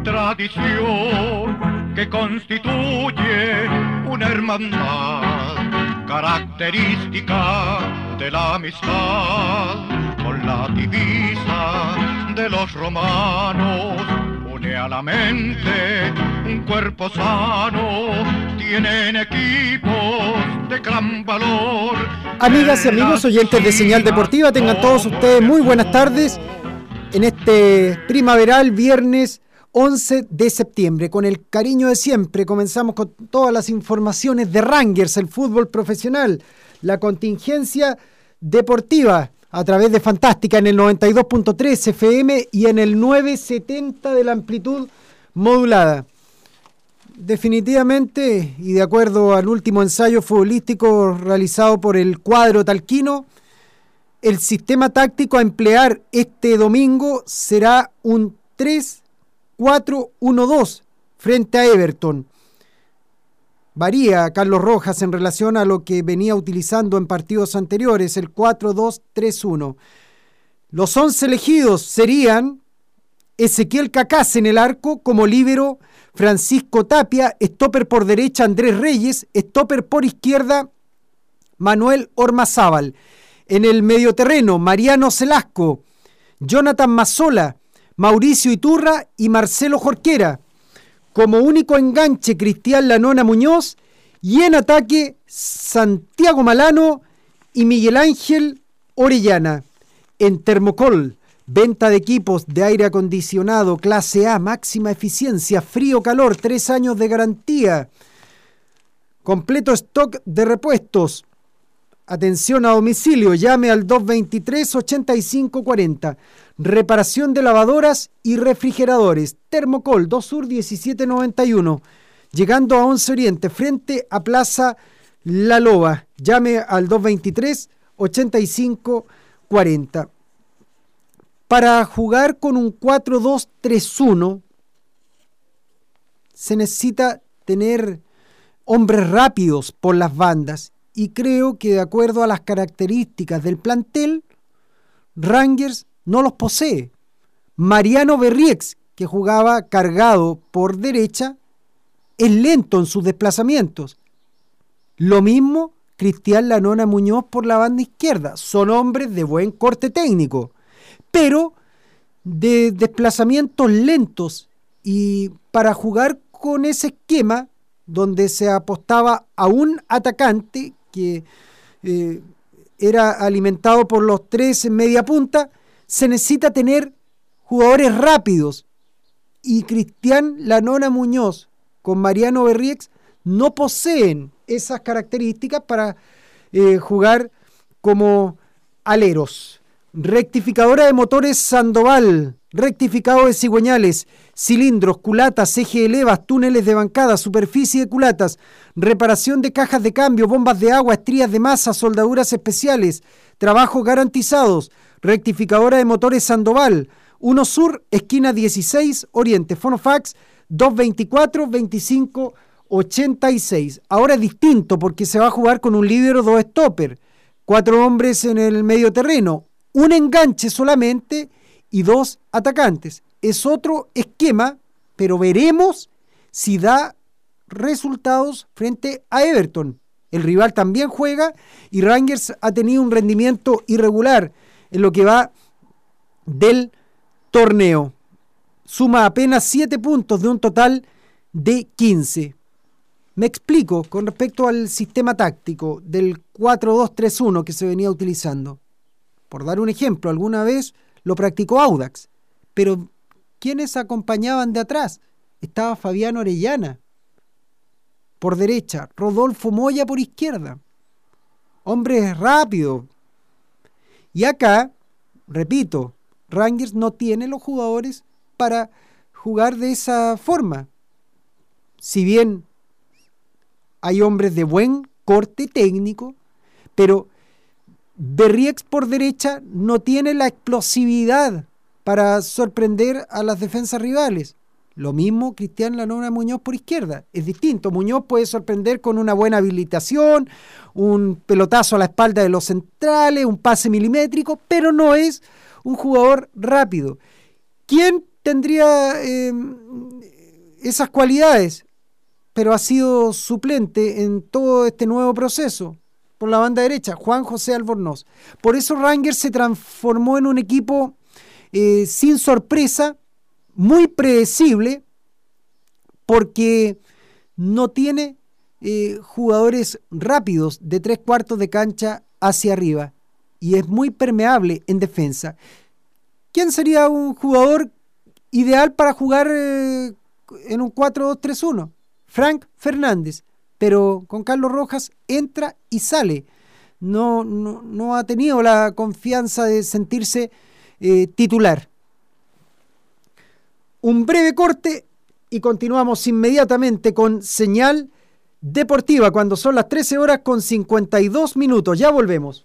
y tradición que constituye una hermandad característica de la amistad con la divisa de los romanos une a la mente un cuerpo sano, tienen equipos de gran valor. Amigas y amigos oyentes de Señal Deportiva, tengan todos ustedes muy buenas tardes en este primaveral viernes 11 de septiembre. Con el cariño de siempre comenzamos con todas las informaciones de Rangers, el fútbol profesional, la contingencia deportiva a través de Fantástica en el 92.3 FM y en el 970 de la amplitud modulada. Definitivamente, y de acuerdo al último ensayo futbolístico realizado por el cuadro talquino, el sistema táctico a emplear este domingo será un 3-4-1-2 frente a Everton. Varía Carlos Rojas en relación a lo que venía utilizando en partidos anteriores, el 4-2-3-1. Los 11 elegidos serían Ezequiel Cacás en el arco como líbero, Francisco Tapia, stopper por derecha Andrés Reyes, stopper por izquierda Manuel Ormazábal. En el medioterreno Mariano Celasco, Jonathan Mazzola, Mauricio Iturra y Marcelo Jorquera. Como único enganche Cristian Lanona Muñoz y en ataque Santiago Malano y Miguel Ángel Orellana. En Termocol, venta de equipos de aire acondicionado clase A, máxima eficiencia, frío-calor, tres años de garantía. Completo stock de repuestos. Atención a domicilio, llame al 223-8540. Reparación de lavadoras y refrigeradores. Termocol 2 Sur 1791. Llegando a 11 Oriente, frente a Plaza La Loba. Llame al 223-8540. Para jugar con un 4-2-3-1 se necesita tener hombres rápidos por las bandas y creo que de acuerdo a las características del plantel, Rangers no los posee. Mariano Berriex, que jugaba cargado por derecha, es lento en sus desplazamientos. Lo mismo Cristian Lanona Muñoz por la banda izquierda. Son hombres de buen corte técnico, pero de desplazamientos lentos. Y para jugar con ese esquema, donde se apostaba a un atacante que eh, era alimentado por los tres en media punta, se necesita tener jugadores rápidos. Y Cristian Lanona Muñoz con Mariano Berriex no poseen esas características para eh, jugar como aleros. Rectificadora de motores Sandoval, rectificado de cigüeñales, cilindros, culatas, eje de levas, túneles de bancada, superficie de culatas, reparación de cajas de cambio, bombas de agua, estrías de masa, soldaduras especiales, trabajos garantizados, rectificadora de motores Sandoval, 1 Sur, esquina 16, Oriente, Fonofax 224 25 86. Ahora es distinto porque se va a jugar con un líder dos stopper, cuatro hombres en el medio terreno, un enganche solamente y dos atacantes. Es otro esquema, pero veremos si da resultados frente a Everton. El rival también juega y Rangers ha tenido un rendimiento irregular en lo que va del torneo. suma apenas 7 puntos de un total de 15. Me explico con respecto al sistema táctico del 4-2-3-1 que se venía utilizando. Por dar un ejemplo, alguna vez lo practicó Audax, pero ¿quiénes acompañaban de atrás? Estaba Fabián Orellana por derecha, Rodolfo Moya por izquierda. Hombre rápido. Y acá, repito, Rangers no tiene los jugadores para jugar de esa forma. Si bien hay hombres de buen corte técnico, pero Berriex por derecha no tiene la explosividad para sorprender a las defensas rivales. Lo mismo Cristian Lanona Muñoz por izquierda. Es distinto. Muñoz puede sorprender con una buena habilitación, un pelotazo a la espalda de los centrales, un pase milimétrico, pero no es un jugador rápido. ¿Quién tendría eh, esas cualidades? Pero ha sido suplente en todo este nuevo proceso por la banda derecha, Juan José Albornoz. Por eso Rangers se transformó en un equipo eh, sin sorpresa, muy predecible porque no tiene eh, jugadores rápidos de tres cuartos de cancha hacia arriba y es muy permeable en defensa. ¿Quién sería un jugador ideal para jugar eh, en un 4-2-3-1? Frank Fernández, pero con Carlos Rojas entra y sale. No, no, ha tenido la confianza de sentirse eh, titular un breve corte y continuamos inmediatamente con señal deportiva cuando son las 13 horas con 52 minutos. Ya volvemos.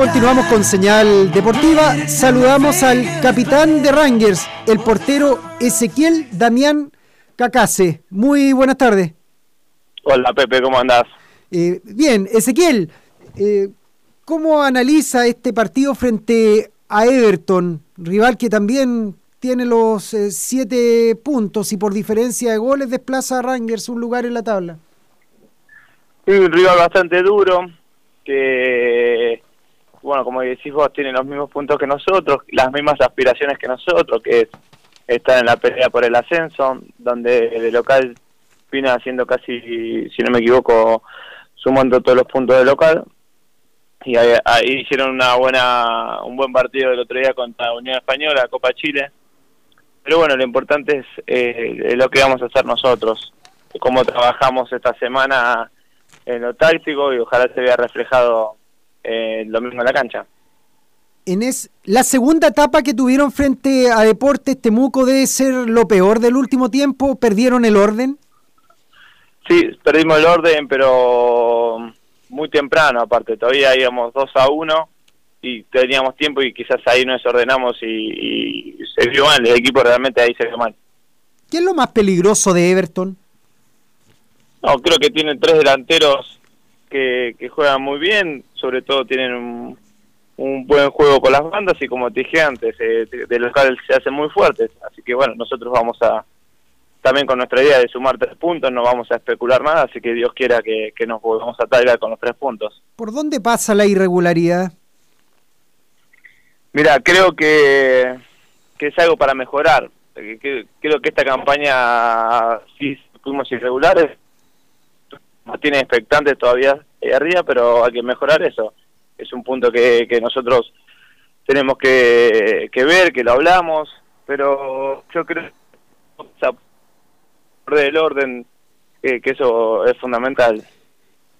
Continuamos con señal deportiva. Saludamos al capitán de Rangers, el portero Ezequiel Damián Cacase. Muy buenas tardes. Hola Pepe, ¿cómo andás? Eh, bien, Ezequiel, eh, ¿cómo analiza este partido frente a Everton, rival que también tiene los eh, siete puntos y por diferencia de goles desplaza a Rangers un lugar en la tabla? Sí, un rival bastante duro, que bueno, como decís vos, tienen los mismos puntos que nosotros, las mismas aspiraciones que nosotros, que es estar en la pelea por el ascenso, donde de local viene haciendo casi, si no me equivoco, sumando todos los puntos de local. Y ahí, hicieron una buena un buen partido el otro día contra Unión Española, Copa Chile. Pero bueno, lo importante es eh, lo que vamos a hacer nosotros, cómo trabajamos esta semana en lo táctico y ojalá se vea reflejado eh, lo mismo en la cancha. En es, la segunda etapa que tuvieron frente a Deportes Temuco debe ser lo peor del último tiempo. ¿Perdieron el orden? Sí, perdimos el orden, pero muy temprano aparte. Todavía íbamos 2 a 1 y teníamos tiempo y quizás ahí nos desordenamos y, se vio mal. El equipo realmente ahí se vio mal. ¿Qué es lo más peligroso de Everton? No, creo que tiene tres delanteros que, juegan muy bien, sobre todo tienen un, buen juego con las bandas y como te dije antes, eh, de, local se hacen muy fuertes, así que bueno, nosotros vamos a, también con nuestra idea de sumar tres puntos, no vamos a especular nada, así que Dios quiera que, nos volvamos a talgar con los tres puntos. ¿Por dónde pasa la irregularidad? Mira, creo que, que es algo para mejorar. Que- creo que esta campaña sí fuimos irregulares, tiene expectantes todavía ahí arriba, pero hay que mejorar eso. Es un punto que, que nosotros tenemos que, que ver, que lo hablamos, pero yo creo que el orden, que, que eso es fundamental.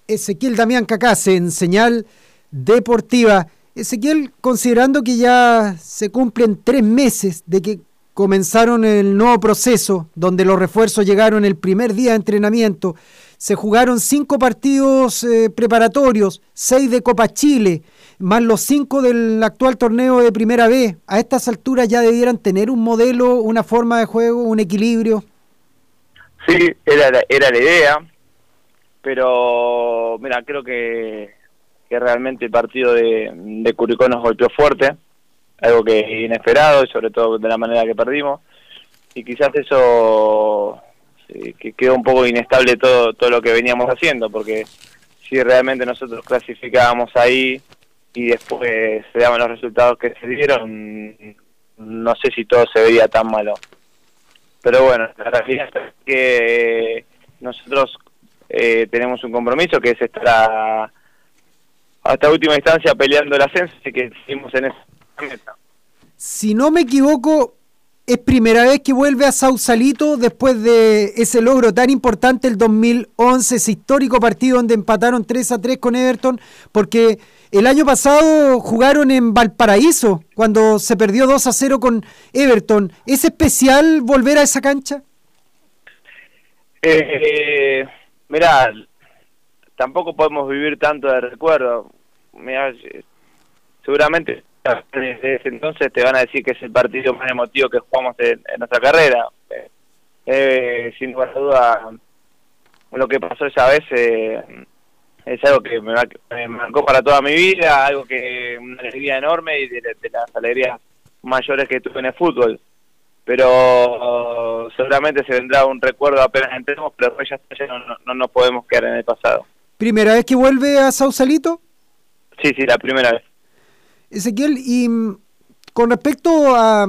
Ezequiel Damián Cacase en señal deportiva. Ezequiel, considerando que ya se cumplen tres meses de que comenzaron el nuevo proceso, donde los refuerzos llegaron el primer día de entrenamiento, se jugaron cinco partidos eh, preparatorios, seis de Copa Chile, más los cinco del actual torneo de Primera B. A estas alturas ya debieran tener un modelo, una forma de juego, un equilibrio. Sí, era, la- era la idea, pero mira, creo que, que realmente el partido de, de Curicó nos golpeó fuerte, algo que inesperado y sobre todo de la manera que perdimos, y quizás eso sí, que quedó un poco inestable todo, todo lo que veníamos haciendo, porque si realmente nosotros clasificábamos ahí y después se daban los resultados que se dieron, no sé si todo se veía tan malo pero bueno, la realidad es que nosotros eh, tenemos un compromiso que es estar hasta última instancia peleando el ascenso y que seguimos en esa meta. Si no me equivoco, es primera vez que vuelve a Sausalito después de ese logro tan importante el 2011, ese histórico partido donde empataron 3 a 3 con Everton, porque el año pasado jugaron en Valparaíso cuando se perdió 2 a 0 con Everton. ¿Es especial volver a esa cancha? Eh, mirá, tampoco podemos vivir tanto de recuerdo. Mirá, eh, seguramente desde ese entonces te van a decir que es el partido más emotivo que jugamos en, en nuestra carrera. Eh, sin lugar a duda, lo que pasó esa vez eh, es algo que me, marcó para toda mi vida, algo que una alegría enorme y de, de las alegrías mayores que tuve en el fútbol. Pero seguramente se vendrá un recuerdo apenas entremos, pero ya, ya no, no, no nos podemos quedar en el pasado. ¿Primera vez que vuelve a Sausalito? Sí, sí, la primera vez. Ezequiel, y mm, con respecto a,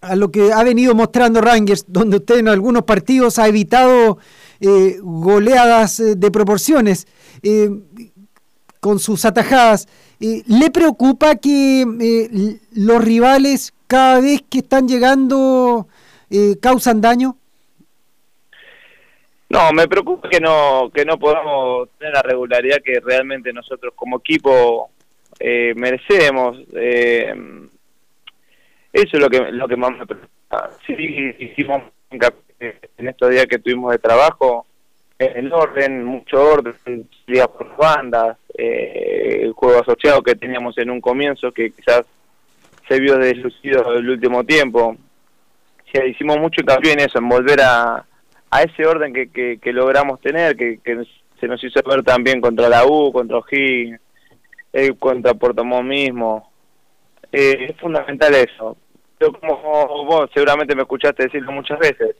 a lo que ha venido mostrando Rangers, donde usted en algunos partidos ha evitado eh, goleadas eh, de proporciones eh, con sus atajadas, eh, ¿le preocupa que los rivales cada vez que están llegando causan daño? No, me preocupa que no que no podamos tener la regularidad que realmente nosotros como equipo eh, merecemos. Eh, eso es lo que lo que más me preocupa. Sí, hicimos en estos días que tuvimos de trabajo el orden, mucho orden, días por bandas, eh, el juego asociado que teníamos en un comienzo que quizás se vio deslucido el último tiempo. Sí, hicimos mucho hincapié en eso, en volver a, a ese orden que, que, que logramos tener, que, que se nos hizo ver también contra la U, contra O'Higgins, eh, contra Puerto Montt mismo. Eh, es fundamental eso. Pero como vos seguramente me escuchaste decirlo muchas veces,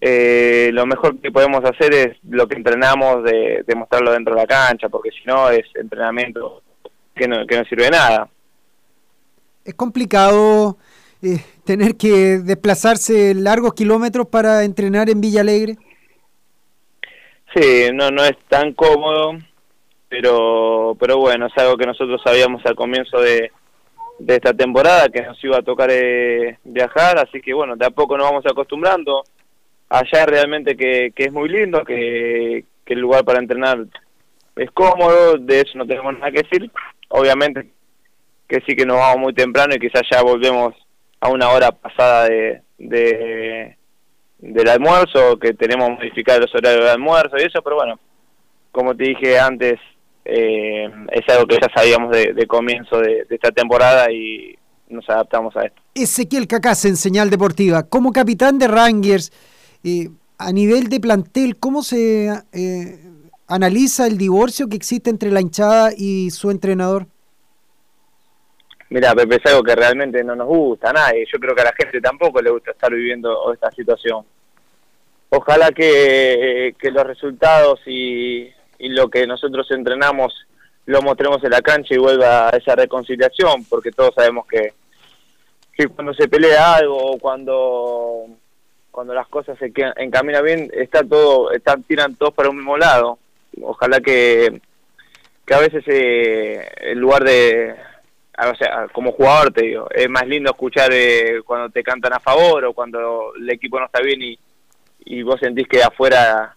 eh, lo mejor que podemos hacer es lo que entrenamos de, de mostrarlo dentro de la cancha, porque si no es entrenamiento que no, que no sirve de nada. Es complicado eh, tener que desplazarse largos kilómetros para entrenar en Villa Alegre. Sí, no, no es tan cómodo, pero, pero bueno, es algo que nosotros sabíamos al comienzo de, de esta temporada, que nos iba a tocar eh, viajar, así que bueno, de a poco nos vamos acostumbrando. Allá realmente que, que es muy lindo, que, que el lugar para entrenar es cómodo, de eso no tenemos nada que decir. Obviamente que sí que nos vamos muy temprano y quizás ya volvemos a una hora pasada de, de del almuerzo, que tenemos modificar los horarios de almuerzo y eso, pero bueno, como te dije antes, eh, es algo que ya sabíamos de, de comienzo de, de, esta temporada y nos adaptamos a esto. Ezequiel Cacás en Señal Deportiva, como capitán de Rangers, eh, a nivel de plantel, ¿cómo se eh, analiza el divorcio que existe entre la hinchada y su entrenador? Mira, Pepe, es algo que realmente no nos gusta a nadie. Yo creo que a la gente tampoco le gusta estar viviendo esta situación. Ojalá que, que los resultados y, y, lo que nosotros entrenamos lo mostremos en la cancha y vuelva a esa reconciliación, porque todos sabemos que, que cuando se pelea algo o cuando cuando las cosas se encaminan bien, está todo, están, tiran todos para un mismo lado. Ojalá que, que a veces eh, en lugar de, sea, como jugador te digo, es más lindo escuchar eh, cuando te cantan a favor o cuando el equipo no está bien y, y vos sentís que afuera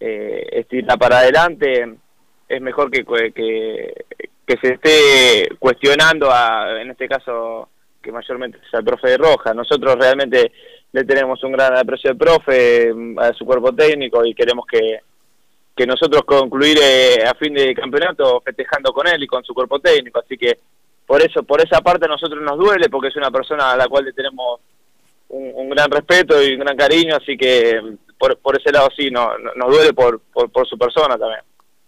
eh, estira para adelante, es mejor que, que, que se esté cuestionando, a, en este caso que mayormente es al profe de Roja. Nosotros realmente le tenemos un gran aprecio al profe, a su cuerpo técnico y queremos que, que nosotros concluir eh, a fin de campeonato festejando con él y con su cuerpo técnico. Así que por eso, por esa parte a nosotros nos duele porque es una persona a la cual le tenemos un, gran respeto y un gran cariño, así que por, por ese lado sí, no, nos duele por, por, su persona también.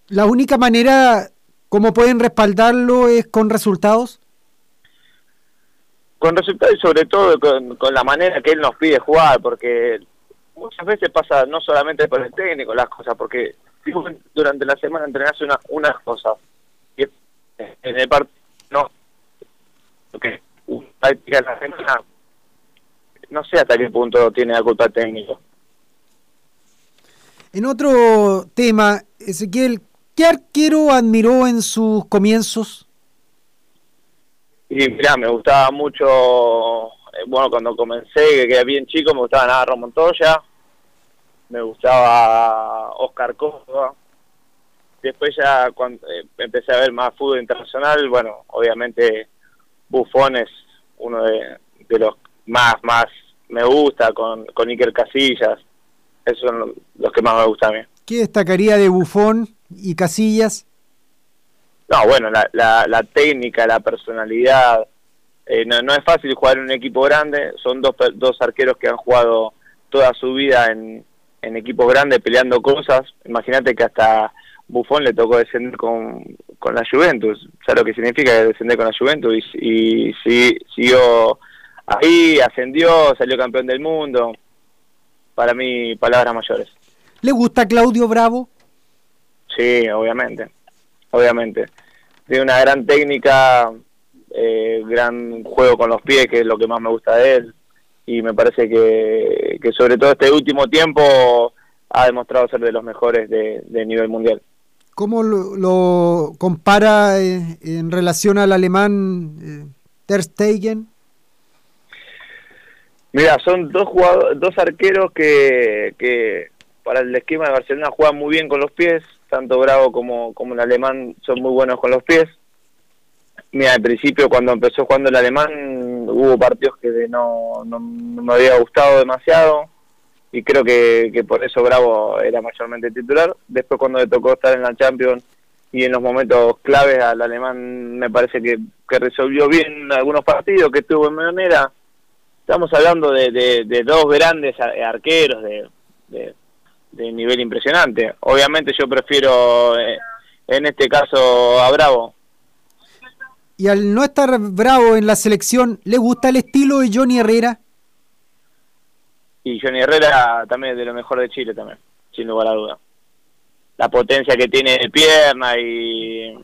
La única manera como pueden respaldarlo es con resultados. Con resultados y sobre todo con, con la manera que él nos pide jugar, porque muchas veces pasa no solamente por el técnico las cosas, porque durante la semana entrenás una, unas cosas y en el partido no práctica la semana no sé hasta qué punto tiene la culpa el técnico. En otro tema, Ezequiel, ¿qué arquero admiró en sus comienzos? Y mira, me gustaba mucho, eh, bueno, cuando comencé, que era bien chico, me gustaba Navarro Montoya, me gustaba Oscar Córdoba. Después ya cuando eh, empecé a ver más fútbol internacional, bueno, obviamente Buffon es uno de, los más más me gusta, con, con Iker Casillas. Esos son los que más me gustan a mí. ¿Qué destacaría de Buffon y Casillas? No, bueno, la, la, técnica, la personalidad. Eh, no, no es fácil jugar en un equipo grande. Son dos, dos arqueros que han jugado toda su vida en, en equipos grandes peleando cosas. Imagínate que hasta Buffon le tocó descender con, con la Juventus. ¿Sabes lo que significa descender con la Juventus? Y, y sí, siguió ahí, ascendió, salió campeón del mundo. Para mí, palabras mayores. ¿Le gusta Claudio Bravo? Sí, obviamente. Obviamente. Tiene una gran técnica, eh, gran juego con los pies, que es lo que más me gusta de él y me parece que, que sobre todo este último tiempo ha demostrado ser de los mejores de, nivel mundial. ¿Cómo lo, compara eh, en relación al alemán eh, Ter Stegen? Mira, son dos jugadores, dos arqueros que, para el esquema de Barcelona juegan muy bien con los pies, tanto Bravo como, como el alemán son muy buenos con los pies. Mira, al principio cuando empezó jugando el alemán hubo partidos que no, no, me había gustado demasiado y creo que, que, por eso Bravo era mayormente titular. Después cuando le tocó estar en la Champions y en los momentos claves al alemán me parece que, que resolvió bien algunos partidos que tuvo en manera. Estamos hablando de, de, dos grandes arqueros de, de, nivel impresionante. Obviamente yo prefiero eh, en este caso a Bravo y al no estar bravo en la selección, ¿le gusta el estilo de Johnny Herrera? Y Johnny Herrera también es de lo mejor de Chile también, sin lugar a duda. La potencia que tiene de pierna y,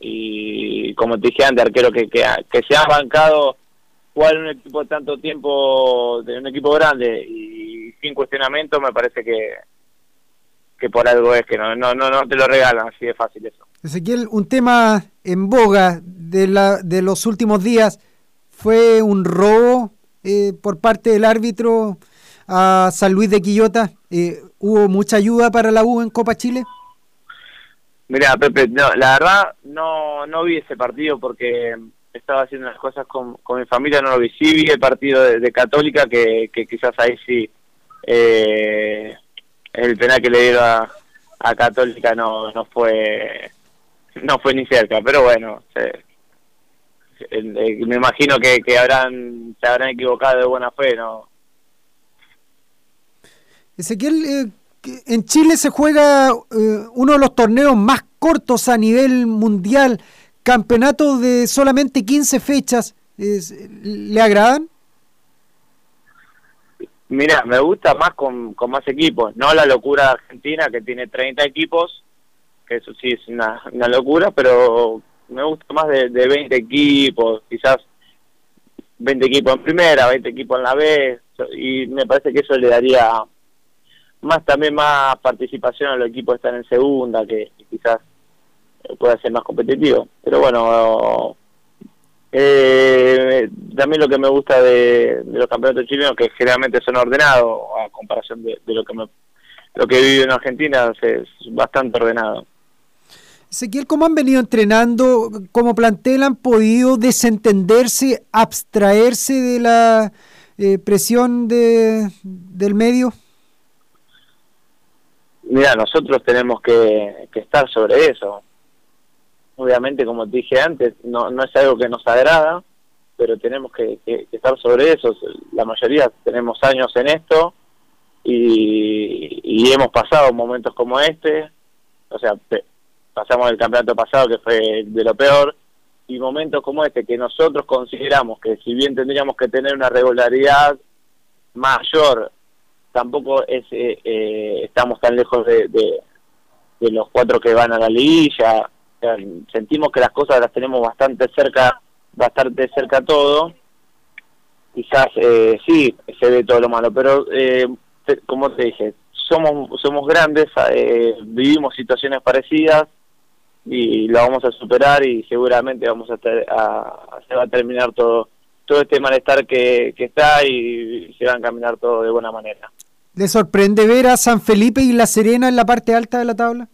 y como te dije antes, arquero que, que, que se ha bancado jugar en un equipo tanto tiempo, de un equipo grande y sin cuestionamiento, me parece que, que por algo es que no, no, no, no te lo regalan así de fácil eso. Ezequiel, un tema en boga de, la, de los últimos días fue un robo eh, por parte del árbitro a San Luis de Quillota. Eh, ¿Hubo mucha ayuda para la U en Copa Chile? Mira, Pepe, no, la verdad no, no vi ese partido porque estaba haciendo las cosas con, con mi familia, no lo vi. Vi el partido de, Católica, que, que, quizás ahí sí eh, el penal que le dieron a, a Católica no, no fue no fue ni cerca, pero bueno, me imagino que, que habrán se habrán equivocado de buena fe, ¿no? Ezequiel, eh, en Chile se juega eh, uno de los torneos más cortos a nivel mundial, campeonatos de solamente 15 fechas, ¿le agradan? Mira, me gusta más con, con más equipos, no la locura Argentina que tiene 30 equipos que eso sí es una, una locura, pero me gusta más de, de 20 equipos, quizás 20 equipos en primera, 20 equipos en la B, y me parece que eso le daría más también más participación a los equipos que están en segunda, que quizás pueda ser más competitivo. Pero bueno, eh, también lo que me gusta de, los campeonatos chilenos, que generalmente son ordenados, a comparación de, lo que me, lo que vive en Argentina, es bastante ordenado. Ezequiel, ¿cómo han venido entrenando? ¿Como plantel han podido desentenderse, abstraerse de la eh, presión de, del medio? Mira, nosotros tenemos que, estar sobre eso. Obviamente, como te dije antes, no, no es algo que nos agrada, pero tenemos que, estar sobre eso. La mayoría tenemos años en esto y, hemos pasado momentos como este. O sea, pasamos el campeonato pasado que fue de lo peor y momentos como este que nosotros consideramos que si bien tendríamos que tener una regularidad mayor tampoco es eh, eh, estamos tan lejos de, de, los cuatro que van a la liguilla sentimos que las cosas las tenemos bastante cerca bastante cerca todo quizás eh, sí se ve todo lo malo pero eh, como te dije somos somos grandes vivimos situaciones parecidas y lo vamos a superar y seguramente vamos a, a, se va a terminar todo todo este malestar que, que está y se va a encaminar todo de buena manera. ¿Le sorprende ver a San Felipe y La Serena en la parte alta de la tabla?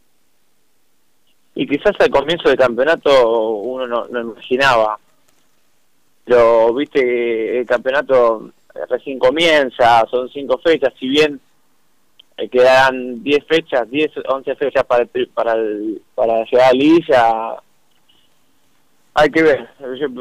Y quizás al comienzo del campeonato uno no, no imaginaba, pero viste, el campeonato recién comienza, son cinco fechas, si bien eh, quedan 10 fechas, 10, 11 fechas para, para, para llegar a Lilla. Hay que ver.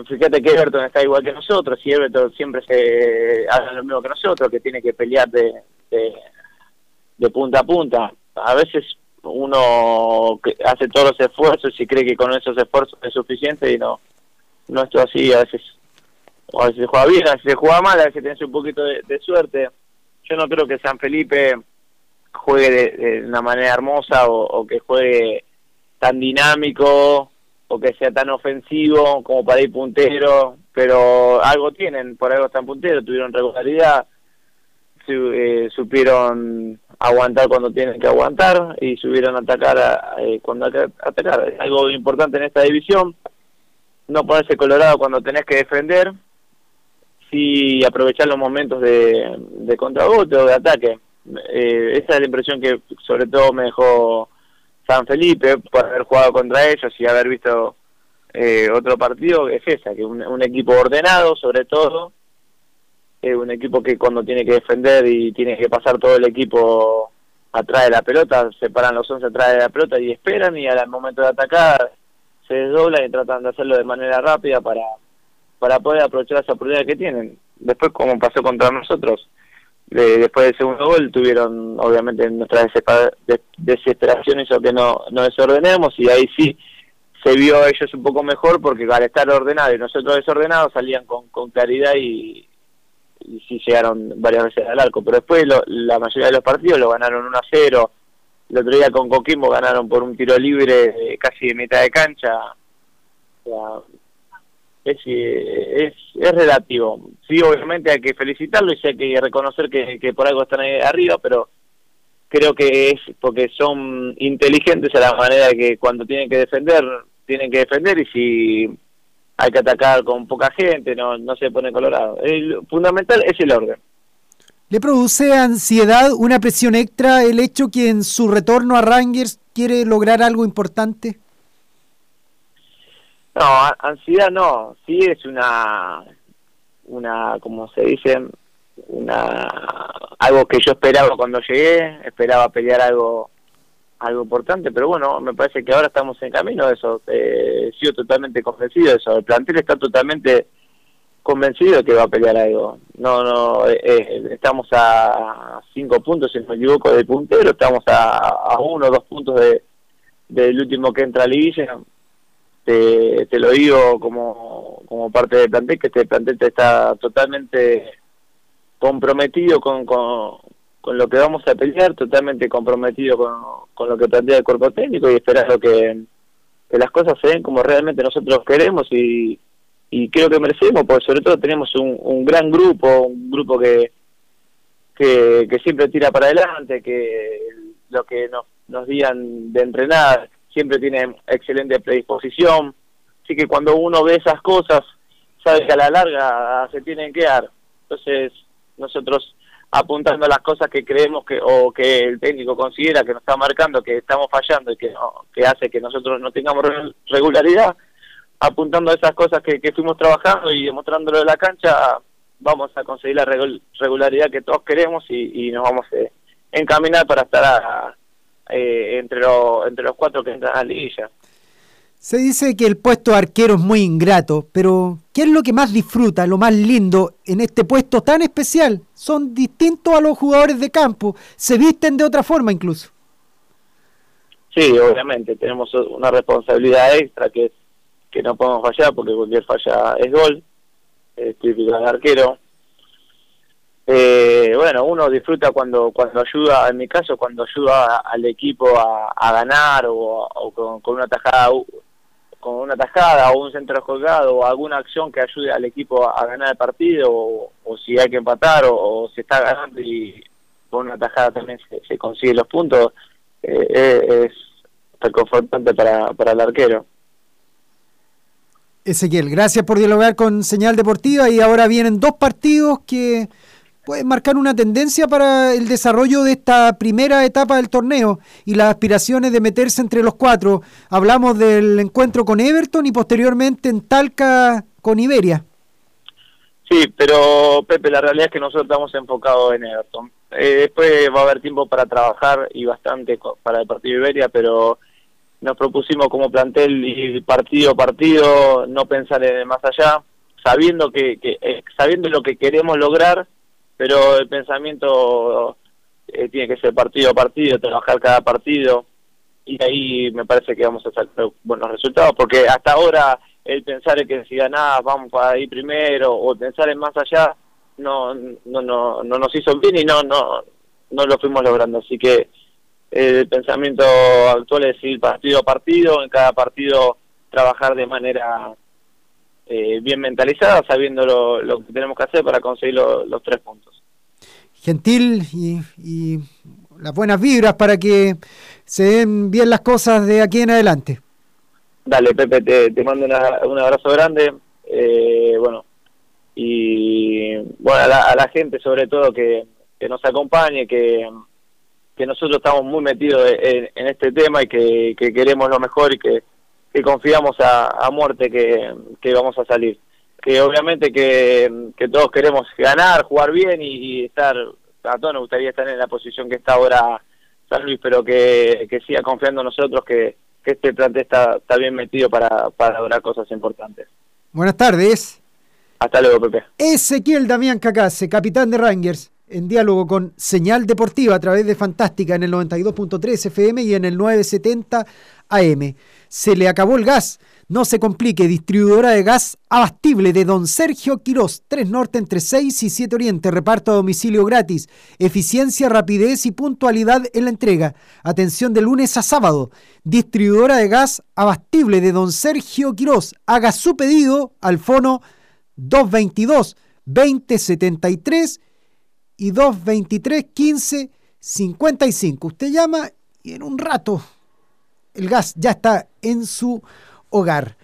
Fíjate que Everton está igual que nosotros y Everton siempre se hace lo mismo que nosotros, que tiene que pelear de, de, punta a punta. A veces uno hace todos los esfuerzos y cree que con esos esfuerzos es suficiente y no no es todo así. A veces, a veces se juega bien, a veces se juega mal, a veces tienes un poquito de, suerte. Yo no creo que San Felipe juegue de, una manera hermosa o, que juegue tan dinámico o que sea tan ofensivo como para ir puntero, pero algo tienen, por algo están punteros, tuvieron regularidad, eh, supieron aguantar cuando tienen que aguantar y subieron a atacar eh, cuando hay que atacar. Algo importante en esta división, no ponerse colorado cuando tenés que defender, sí aprovechar los momentos de, de o de ataque. Eh, esa es la impresión que sobre todo me dejó San Felipe por haber jugado contra ellos y haber visto eh, otro partido, es esa, que un equipo ordenado sobre todo, eh, un equipo que cuando tiene que defender y tiene que pasar todo el equipo atrás de la pelota, separan los 11 atrás de la pelota y esperan y al momento de atacar se desdoblan y tratan de hacerlo de manera rápida para, para poder aprovechar esa oportunidad que tienen. Después, como pasó contra nosotros, después del segundo gol tuvieron obviamente nuestra desesperación eso que no, no desordenemos y ahí sí se vio a ellos un poco mejor porque al estar ordenado y nosotros desordenados salían con, con claridad y, y sí llegaron varias veces al arco pero después la mayoría de los partidos lo ganaron 1 a 0 el otro día con Coquimbo ganaron por un tiro libre casi de mitad de cancha es, es, es relativo. Sí, obviamente hay que felicitarlo y hay que reconocer que, que por algo están ahí arriba, pero creo que es porque son inteligentes a la manera que cuando tienen que defender, tienen que defender y si hay que atacar con poca gente, no, no se pone colorado. El fundamental es el orden. ¿Le produce ansiedad, una presión extra el hecho que en su retorno a Rangers quiere lograr algo importante? No, ansiedad no, sí es una, una, como se dice, una, algo que yo esperaba cuando llegué, esperaba pelear algo, algo importante, pero bueno, me parece que ahora estamos en camino de eso, eh, sigo totalmente convencido de eso, el plantel está totalmente convencido que va a pelear algo, no, no, eh, eh, estamos a cinco puntos, si no me equivoco, del puntero, estamos a, a uno o dos puntos de del último que entra a Liguilla, te, te lo digo como, como parte del plantel, que este plantel está totalmente comprometido con, con, con lo que vamos a pelear, totalmente comprometido con, con lo que plantea el cuerpo técnico y esperando que, que las cosas se den como realmente nosotros queremos y, y creo que merecemos, porque sobre todo tenemos un, un gran grupo, un grupo que, que, que siempre tira para adelante, que lo que nos, nos digan de entrenar siempre tiene excelente predisposición, así que cuando uno ve esas cosas, sabe que a la larga se tienen que dar. Entonces, nosotros apuntando a las cosas que creemos que o que el técnico considera que nos está marcando que estamos fallando y que que hace que nosotros no tengamos regularidad apuntando a esas cosas que, que fuimos trabajando y demostrándolo en la cancha vamos a conseguir la regularidad que todos queremos y, y nos vamos a encaminar para estar a, eh, entre, los entre los cuatro que entran a la liguilla. Se dice que el puesto de arquero es muy ingrato, pero ¿qué es lo que más disfruta, lo más lindo en este puesto tan especial? Son distintos a los jugadores de campo, se visten de otra forma incluso. Sí, obviamente, tenemos una responsabilidad extra que, que no podemos fallar porque cualquier falla es gol, es típico del arquero. Eh, bueno, uno disfruta cuando cuando ayuda, en mi caso, cuando ayuda al equipo a, ganar o, con, con, una tajada con una tajada o un centro colgado o alguna acción que ayude al equipo a, ganar el partido o, si hay que empatar o, si está ganando y con una tajada también se, consigue los puntos, eh, es reconfortante para, para el arquero. Ezequiel, gracias por dialogar con Señal Deportiva y ahora vienen dos partidos que pueden marcar una tendencia para el desarrollo de esta primera etapa del torneo y las aspiraciones de meterse entre los cuatro. Hablamos del encuentro con Everton y posteriormente en Talca con Iberia. Sí, pero Pepe, la realidad es que nosotros estamos enfocados en Everton. Eh, después va a haber tiempo para trabajar y bastante para el partido Iberia, pero nos propusimos como plantel y partido partido no pensar en más allá, sabiendo que, que eh, sabiendo lo que queremos lograr pero el pensamiento eh, tiene que ser partido a partido, trabajar cada partido. Y ahí me parece que vamos a sacar buenos resultados, porque hasta ahora el pensar en que si ganás vamos para ir primero o pensar en más allá no no no no nos hizo bien y no no no lo fuimos logrando, así que el pensamiento actual es ir partido a partido, en cada partido trabajar de manera eh, bien mentalizada, sabiendo lo, que tenemos que hacer para conseguir los tres puntos. Gentil y, las buenas vibras para que se den bien las cosas de aquí en adelante. Dale, Pepe, te, mando un abrazo grande. Eh, bueno, y bueno, a la, gente sobre todo que, nos acompañe, que, que nosotros estamos muy metidos en, este tema y que queremos lo mejor y que que confiamos a, muerte que, vamos a salir. Que obviamente que, todos queremos ganar, jugar bien y, estar, a todos nos gustaría estar en la posición que está ahora San Luis, pero que, siga confiando en nosotros que, este plantel está, está bien metido para, para lograr cosas importantes. Buenas tardes. Hasta luego, Pepe. Ezequiel Damián Cacase, capitán de Rangers, en diálogo con Señal Deportiva a través de Fantástica en el 92.3 FM y en el 970 AM se le acabó el gas. No se complique, distribuidora de gas abastible de Don Sergio Quirós, 3 Norte entre 6 y 7 Oriente, reparto a domicilio gratis, eficiencia, rapidez y puntualidad en la entrega. Atención de lunes a sábado. Distribuidora de gas abastible de Don Sergio Quirós. Haga su pedido al fono 222 2073 y 223 15 55. Usted llama y en un rato el gas ya está en su hogar.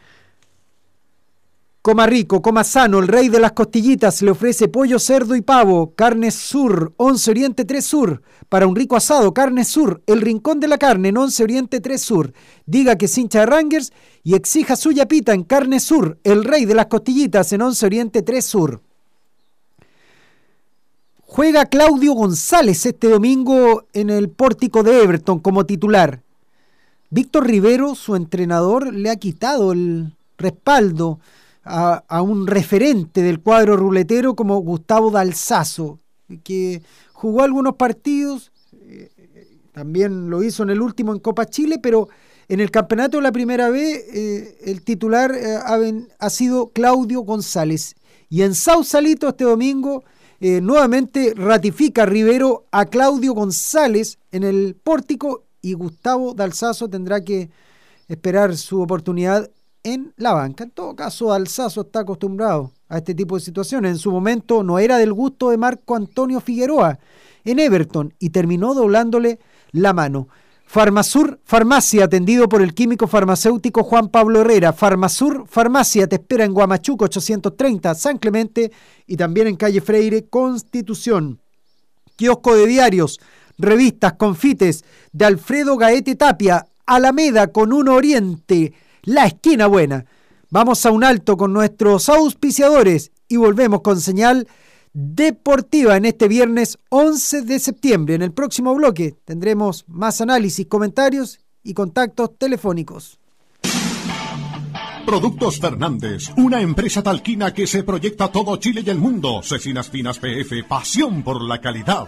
Coma rico, coma sano, el rey de las costillitas le ofrece pollo, cerdo y pavo, carne sur, 11 Oriente 3 Sur, para un rico asado, carne sur, el rincón de la carne en 11 Oriente 3 Sur. Diga que es de Rangers y exija su yapita en carne sur, el rey de las costillitas en 11 Oriente 3 Sur. Juega Claudio González este domingo en el pórtico de Everton como titular. Víctor Rivero, su entrenador, le ha quitado el respaldo a, un referente del cuadro ruletero como Gustavo Dalsazo, que jugó algunos partidos, eh, también lo hizo en el último en Copa Chile, pero en el campeonato de la primera vez eh, el titular eh, ha, sido Claudio González. Y en Sausalito este domingo eh, nuevamente ratifica Rivero a Claudio González en el pórtico y Gustavo Dalzazo tendrá que esperar su oportunidad en la banca. En todo caso, Dalzazo está acostumbrado a este tipo de situaciones. En su momento no era del gusto de Marco Antonio Figueroa en Everton y terminó doblándole la mano. Farmasur Farmacia, atendido por el químico farmacéutico Juan Pablo Herrera. Farmasur Farmacia te espera en Guamachuco 830, San Clemente y también en calle Freire, Constitución. Kiosco de diarios, revistas, confites de Alfredo Gaete Tapia, Alameda con un Oriente, la esquina buena. Vamos a un alto con nuestros auspiciadores y volvemos con señal deportiva en este viernes 11 de septiembre. En el próximo bloque tendremos más análisis, comentarios y contactos telefónicos. Productos Fernández, una empresa talquina que se proyecta todo Chile y el mundo. Cecinas Finas PF, pasión por la calidad.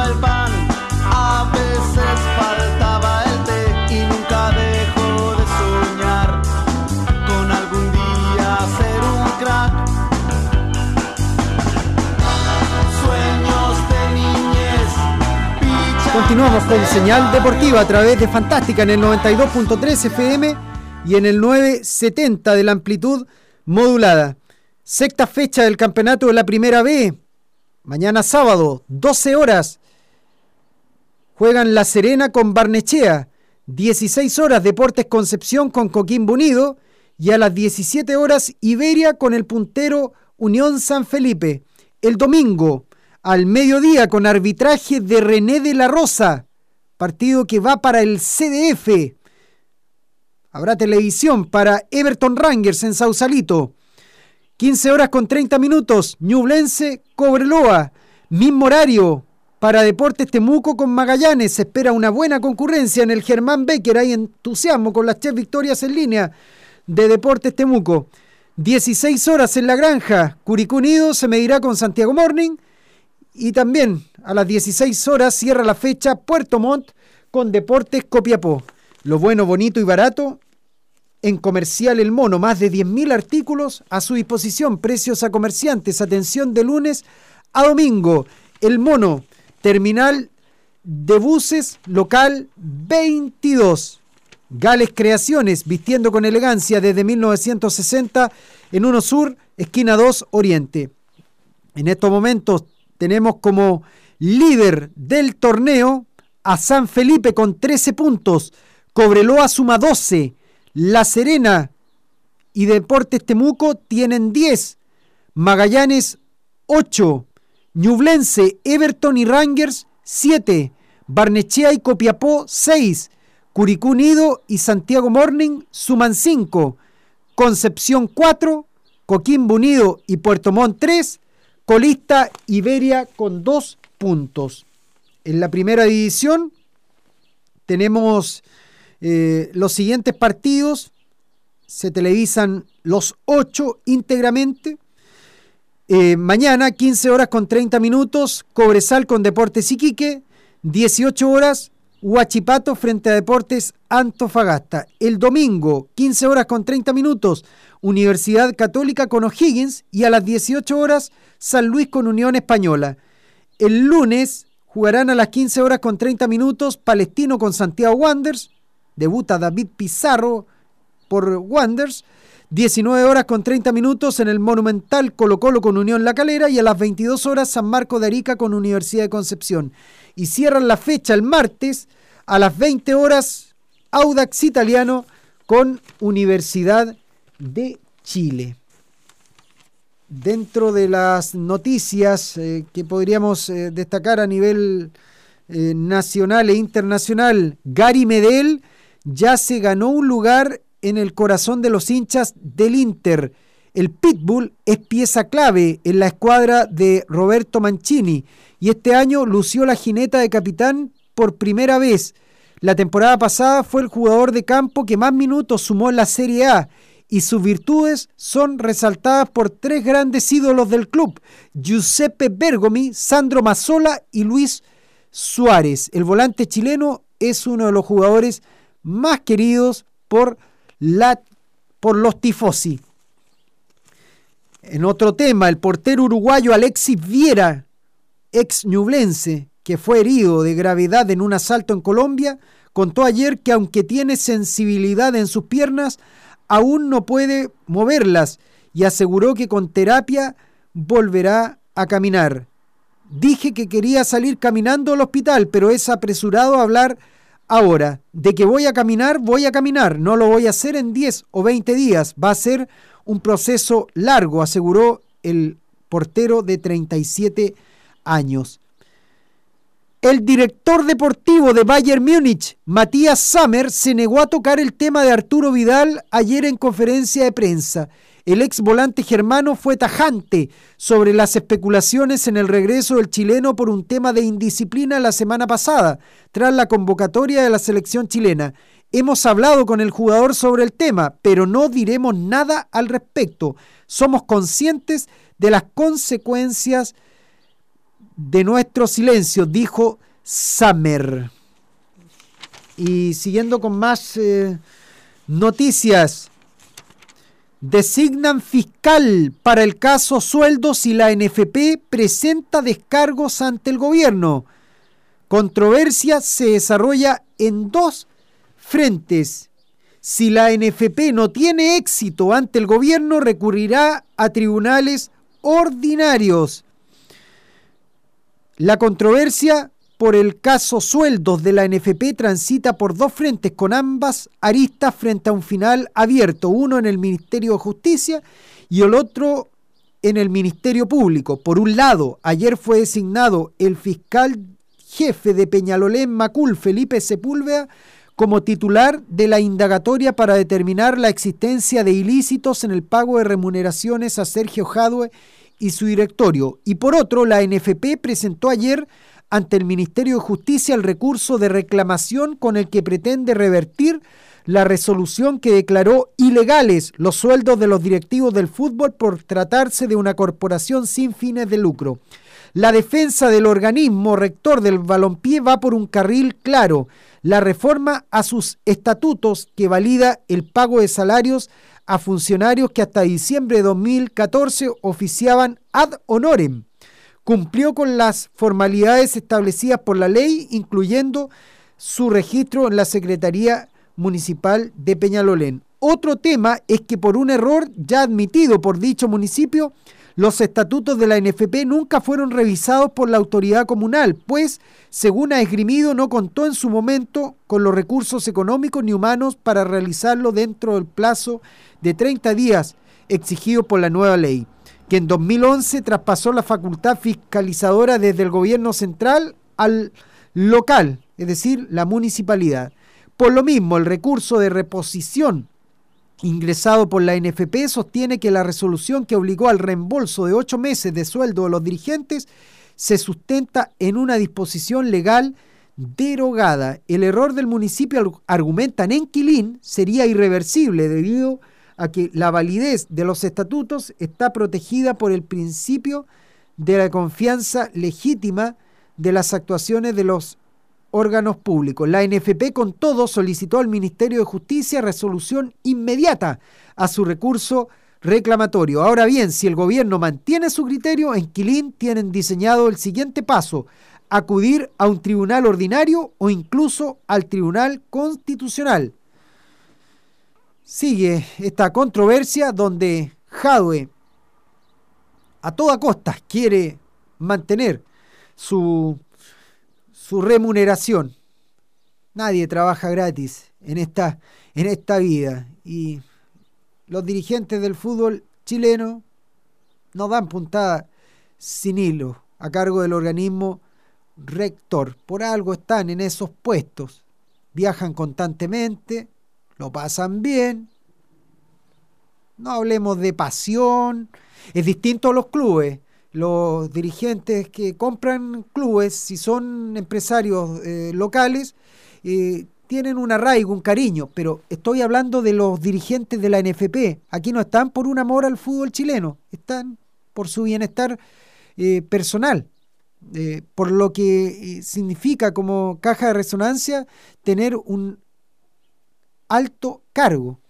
Faltaba el pan, a veces faltaba el té y nunca dejó de soñar con algún día ser un crack. Sueños de niñez, Continuamos con señal deportiva a través de Fantástica en el 92.3 FM y en el 970 de la amplitud modulada. Sexta fecha del campeonato de la primera B. Mañana sábado, 12 horas. Juegan La Serena con Barnechea, 16 horas Deportes Concepción con Coquimbo Unido y a las 17 horas Iberia con el puntero Unión San Felipe. El domingo, al mediodía, con arbitraje de René de la Rosa, partido que va para el CDF. Habrá televisión para Everton Rangers en Sausalito. 15 horas con 30 minutos, Ñublense, Cobreloa. Mismo horario para Deportes Temuco con Magallanes. Se espera una buena concurrencia en el Germán Becker. Hay entusiasmo con las tres victorias en línea de Deportes Temuco. 16 horas en la granja. Curicú Unido se medirá con Santiago Morning. Y también a las 16 horas cierra la fecha Puerto Montt con Deportes Copiapó. Lo bueno, bonito y barato en Comercial El Mono. Más de 10.000 artículos a su disposición. Precios a comerciantes. Atención de lunes a domingo. El Mono, terminal de buses local 22. Gales Creaciones, vistiendo con elegancia desde 1960 en Uno Sur, esquina 2 Oriente. En estos momentos tenemos como líder del torneo a San Felipe con 13 puntos, Cobreloa suma 12, La Serena y Deportes Temuco tienen 10, Magallanes 8, Ñublense, Everton y Rangers 7, Barnechea y Copiapó 6, Curicú Unido y Santiago Morning suman 5, Concepción 4, Coquimbo Unido y Puerto Montt 3, colista Iberia con 2 puntos. En la primera división tenemos eh, los siguientes partidos, se televisan los 8 íntegramente. Eh, mañana, 15 horas con 30 minutos, Cobresal con Deportes Iquique, 18 horas, Huachipato frente a Deportes Antofagasta. El domingo, 15 horas con 30 minutos, Universidad Católica con O'Higgins y a las 18 horas, San Luis con Unión Española. El lunes jugarán a las 15 horas con 30 minutos, Palestino con Santiago Wanderers. Debuta David Pizarro por Wanderers. 19 horas con 30 minutos en el Monumental Colo Colo con Unión La Calera y a las 22 horas San Marco de Arica con Universidad de Concepción. Y cierran la fecha el martes a las 20 horas Audax Italiano con Universidad de Chile. Dentro de las noticias eh, que podríamos eh, destacar a nivel eh, nacional e internacional, Gary Medel ya se ganó un lugar en el corazón de los hinchas del Inter. El Pitbull es pieza clave en la escuadra de Roberto Mancini y este año lució la jineta de capitán por primera vez. La temporada pasada fue el jugador de campo que más minutos sumó en la Serie A y sus virtudes son resaltadas por tres grandes ídolos del club, Giuseppe Bergomi, Sandro Mazzola y Luis Suárez. El volante chileno es uno de los jugadores más queridos por por los tifosi. En otro tema, el portero uruguayo Alexis Viera, ex ñublense, que fue herido de gravedad en un asalto en Colombia, contó ayer que aunque tiene sensibilidad en sus piernas, aún no puede moverlas y aseguró que con terapia volverá a caminar. Dije que quería salir caminando al hospital, pero es apresurado a hablar Ahora, de que voy a caminar, voy a caminar. No lo voy a hacer en 10 o 20 días. Va a ser un proceso largo, aseguró el portero de 37 años. El director deportivo de Bayern Múnich, Matías Sammer, se negó a tocar el tema de Arturo Vidal ayer en conferencia de prensa el ex volante germano fue tajante sobre las especulaciones en el regreso del chileno por un tema de indisciplina la semana pasada, tras la convocatoria de la selección chilena. Hemos hablado con el jugador sobre el tema, pero no diremos nada al respecto. Somos conscientes de las consecuencias de nuestro silencio, dijo Samer. Y siguiendo con más eh, noticias, Designan fiscal para el caso sueldos si la NFP presenta descargos ante el gobierno. Controversia se desarrolla en dos frentes. Si la NFP no tiene éxito ante el gobierno, recurrirá a tribunales ordinarios. La controversia por el caso sueldos de la NFP transita por dos frentes con ambas aristas frente a un final abierto, uno en el Ministerio de Justicia y el otro en el Ministerio Público. Por un lado, ayer fue designado el fiscal jefe de Peñalolén Macul, Felipe Sepúlveda, como titular de la indagatoria para determinar la existencia de ilícitos en el pago de remuneraciones a Sergio Jadue y su directorio. Y por otro, la NFP presentó ayer ante el Ministerio de Justicia el recurso de reclamación con el que pretende revertir la resolución que declaró ilegales los sueldos de los directivos del fútbol por tratarse de una corporación sin fines de lucro. La defensa del organismo rector del balompié va por un carril claro, la reforma a sus estatutos que valida el pago de salarios a funcionarios que hasta diciembre de 2014 oficiaban ad honorem cumplió con las formalidades establecidas por la ley, incluyendo su registro en la Secretaría Municipal de Peñalolén. Otro tema es que por un error ya admitido por dicho municipio, los estatutos de la NFP nunca fueron revisados por la autoridad comunal, pues, según ha esgrimido, no contó en su momento con los recursos económicos ni humanos para realizarlo dentro del plazo de 30 días exigido por la nueva ley que en 2011 traspasó la facultad fiscalizadora desde el gobierno central al local, es decir, la municipalidad. Por lo mismo, el recurso de reposición ingresado por la NFP sostiene que la resolución que obligó al reembolso de ocho meses de sueldo de los dirigentes se sustenta en una disposición legal derogada. El error del municipio, argumentan en Quilín, sería irreversible debido a que la validez de los estatutos está protegida por el principio de la confianza legítima de las actuaciones de los órganos públicos. La NFP con todo solicitó al Ministerio de Justicia resolución inmediata a su recurso reclamatorio. Ahora bien, si el gobierno mantiene su criterio, en Quilín tienen diseñado el siguiente paso, acudir a un tribunal ordinario o incluso al Tribunal Constitucional sigue esta controversia donde Jadwe a toda costa quiere mantener su, su remuneración. Nadie trabaja gratis en esta, en esta vida y los dirigentes del fútbol chileno no dan puntada sin hilo a cargo del organismo rector. Por algo están en esos puestos. Viajan constantemente, lo pasan bien. No hablemos de pasión. Es distinto a los clubes. Los dirigentes que compran clubes, si son empresarios eh, locales, eh, tienen un arraigo, un cariño, pero estoy hablando de los dirigentes de la NFP. Aquí no están por un amor al fútbol chileno, están por su bienestar eh, personal, por lo que significa como caja de resonancia tener un alto cargo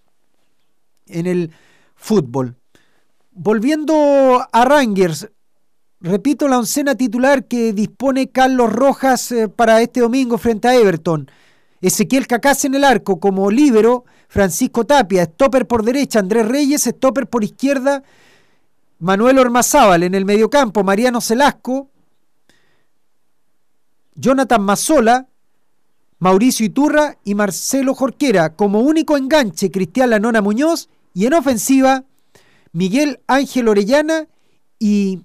en el fútbol. Volviendo a Rangers, repito la oncena titular que dispone Carlos Rojas eh, para este domingo frente a Everton. Ezequiel Cacás en el arco como líbero, Francisco Tapia, stopper por derecha, Andrés Reyes, stopper por izquierda, Manuel Ormazábal en el mediocampo, Mariano Celasco, Jonathan Mazzola, Mauricio Iturra y Marcelo Jorquera. Como único enganche, Cristian Lanona Muñoz. Y en ofensiva, Miguel Ángel Orellana y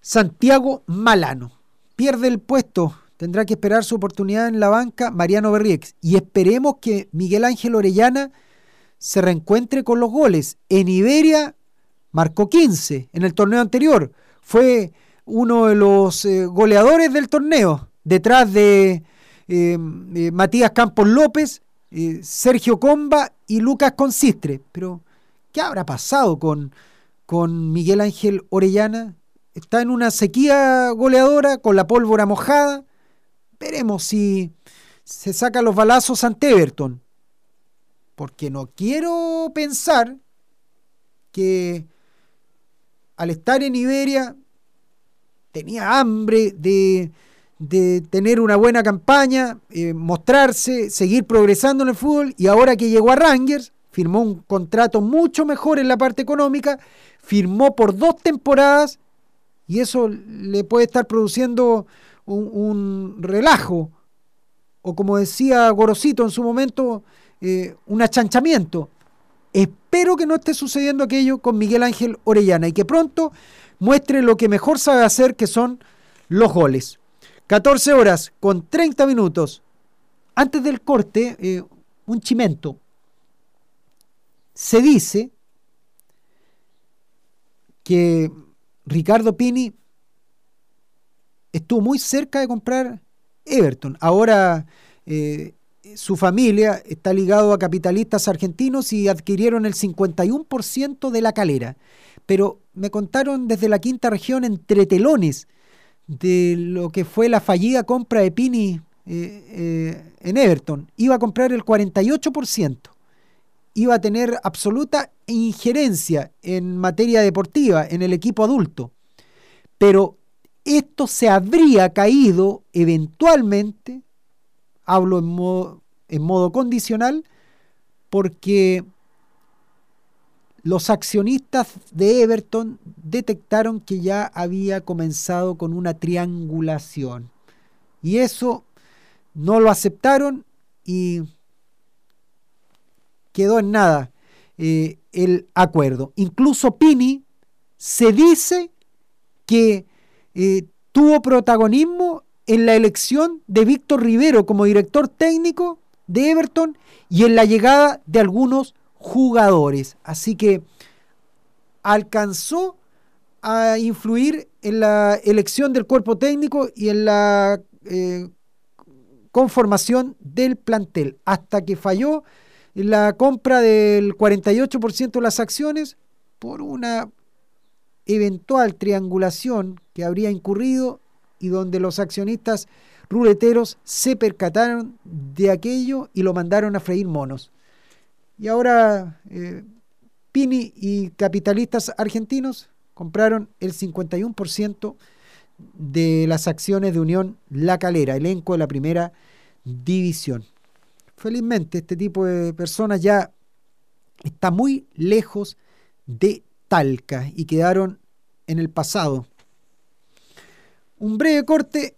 Santiago Malano. Pierde el puesto, tendrá que esperar su oportunidad en la banca Mariano Berriex. Y esperemos que Miguel Ángel Orellana se reencuentre con los goles. En Iberia marcó 15 en el torneo anterior. Fue uno de los eh, goleadores del torneo, detrás de eh, eh, Matías Campos López, eh, Sergio Comba y Lucas Consistre. Pero, ¿qué habrá pasado con, con Miguel Ángel Orellana? Está en una sequía goleadora con la pólvora mojada. Veremos si se saca los balazos ante Everton. Porque no quiero pensar que al estar en Iberia tenía hambre de, de tener una buena campaña, eh, mostrarse, seguir progresando en el fútbol y ahora que llegó a Rangers, firmó un contrato mucho mejor en la parte económica, firmó por dos temporadas y eso le puede estar produciendo un, relajo, o como decía Gorosito en su momento, eh, un achanchamiento. Espero que no esté sucediendo aquello con Miguel Ángel Orellana y que pronto muestre lo que mejor sabe hacer, que son los goles. 14 horas con 30 minutos. Antes del corte, eh, un chimento. Se dice que Ricardo Pini estuvo muy cerca de comprar Everton. Ahora eh, su familia está ligado a capitalistas argentinos y adquirieron el 51% de la calera. Pero me contaron desde la quinta región entre telones de lo que fue la fallida compra de Pini eh, eh, en Everton. Iba a comprar el 48%. Iba a tener absoluta injerencia en materia deportiva, en el equipo adulto. Pero esto se habría caído eventualmente, hablo en modo, en modo condicional, porque los accionistas de Everton detectaron que ya había comenzado con una triangulación. Y eso no lo aceptaron y quedó en nada eh, el acuerdo. Incluso Pini se dice que eh, tuvo protagonismo en la elección de Víctor Rivero como director técnico de Everton y en la llegada de algunos jugadores. Así que alcanzó a influir en la elección del cuerpo técnico y en la eh, conformación del plantel, hasta que falló la compra del 48% de las acciones por una eventual triangulación que habría incurrido y donde los accionistas ruleteros se percataron de aquello y lo mandaron a freír monos. Y ahora eh, Pini y capitalistas argentinos compraron el 51% de las acciones de Unión La Calera, elenco de la primera división. Felizmente este tipo de personas ya está muy lejos de Talca y quedaron en el pasado. Un breve corte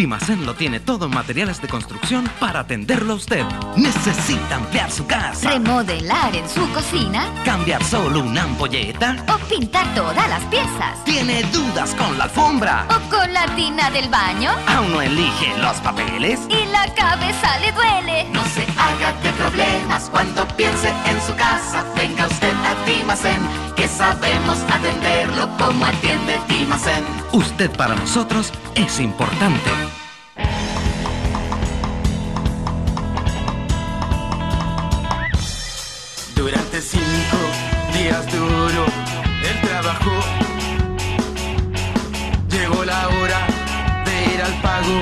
Dimacén lo tiene todo en materiales de construcción para atenderlo a usted. ¿Necesita ampliar su casa? Remodelar en su cocina. ¿Cambiar solo una ampolleta? O pintar todas las piezas. ¿Tiene dudas con la alfombra? O con la tina del baño. ¿Aún no elige los papeles? Y la cabeza le duele. No se haga de problemas cuando piense en su casa. Venga usted a Dimacén, que sabemos atenderlo como atiende Dimacén. Usted para nosotros es importante. Durante cinco días duro el trabajo. Llegó la hora de ir al pago.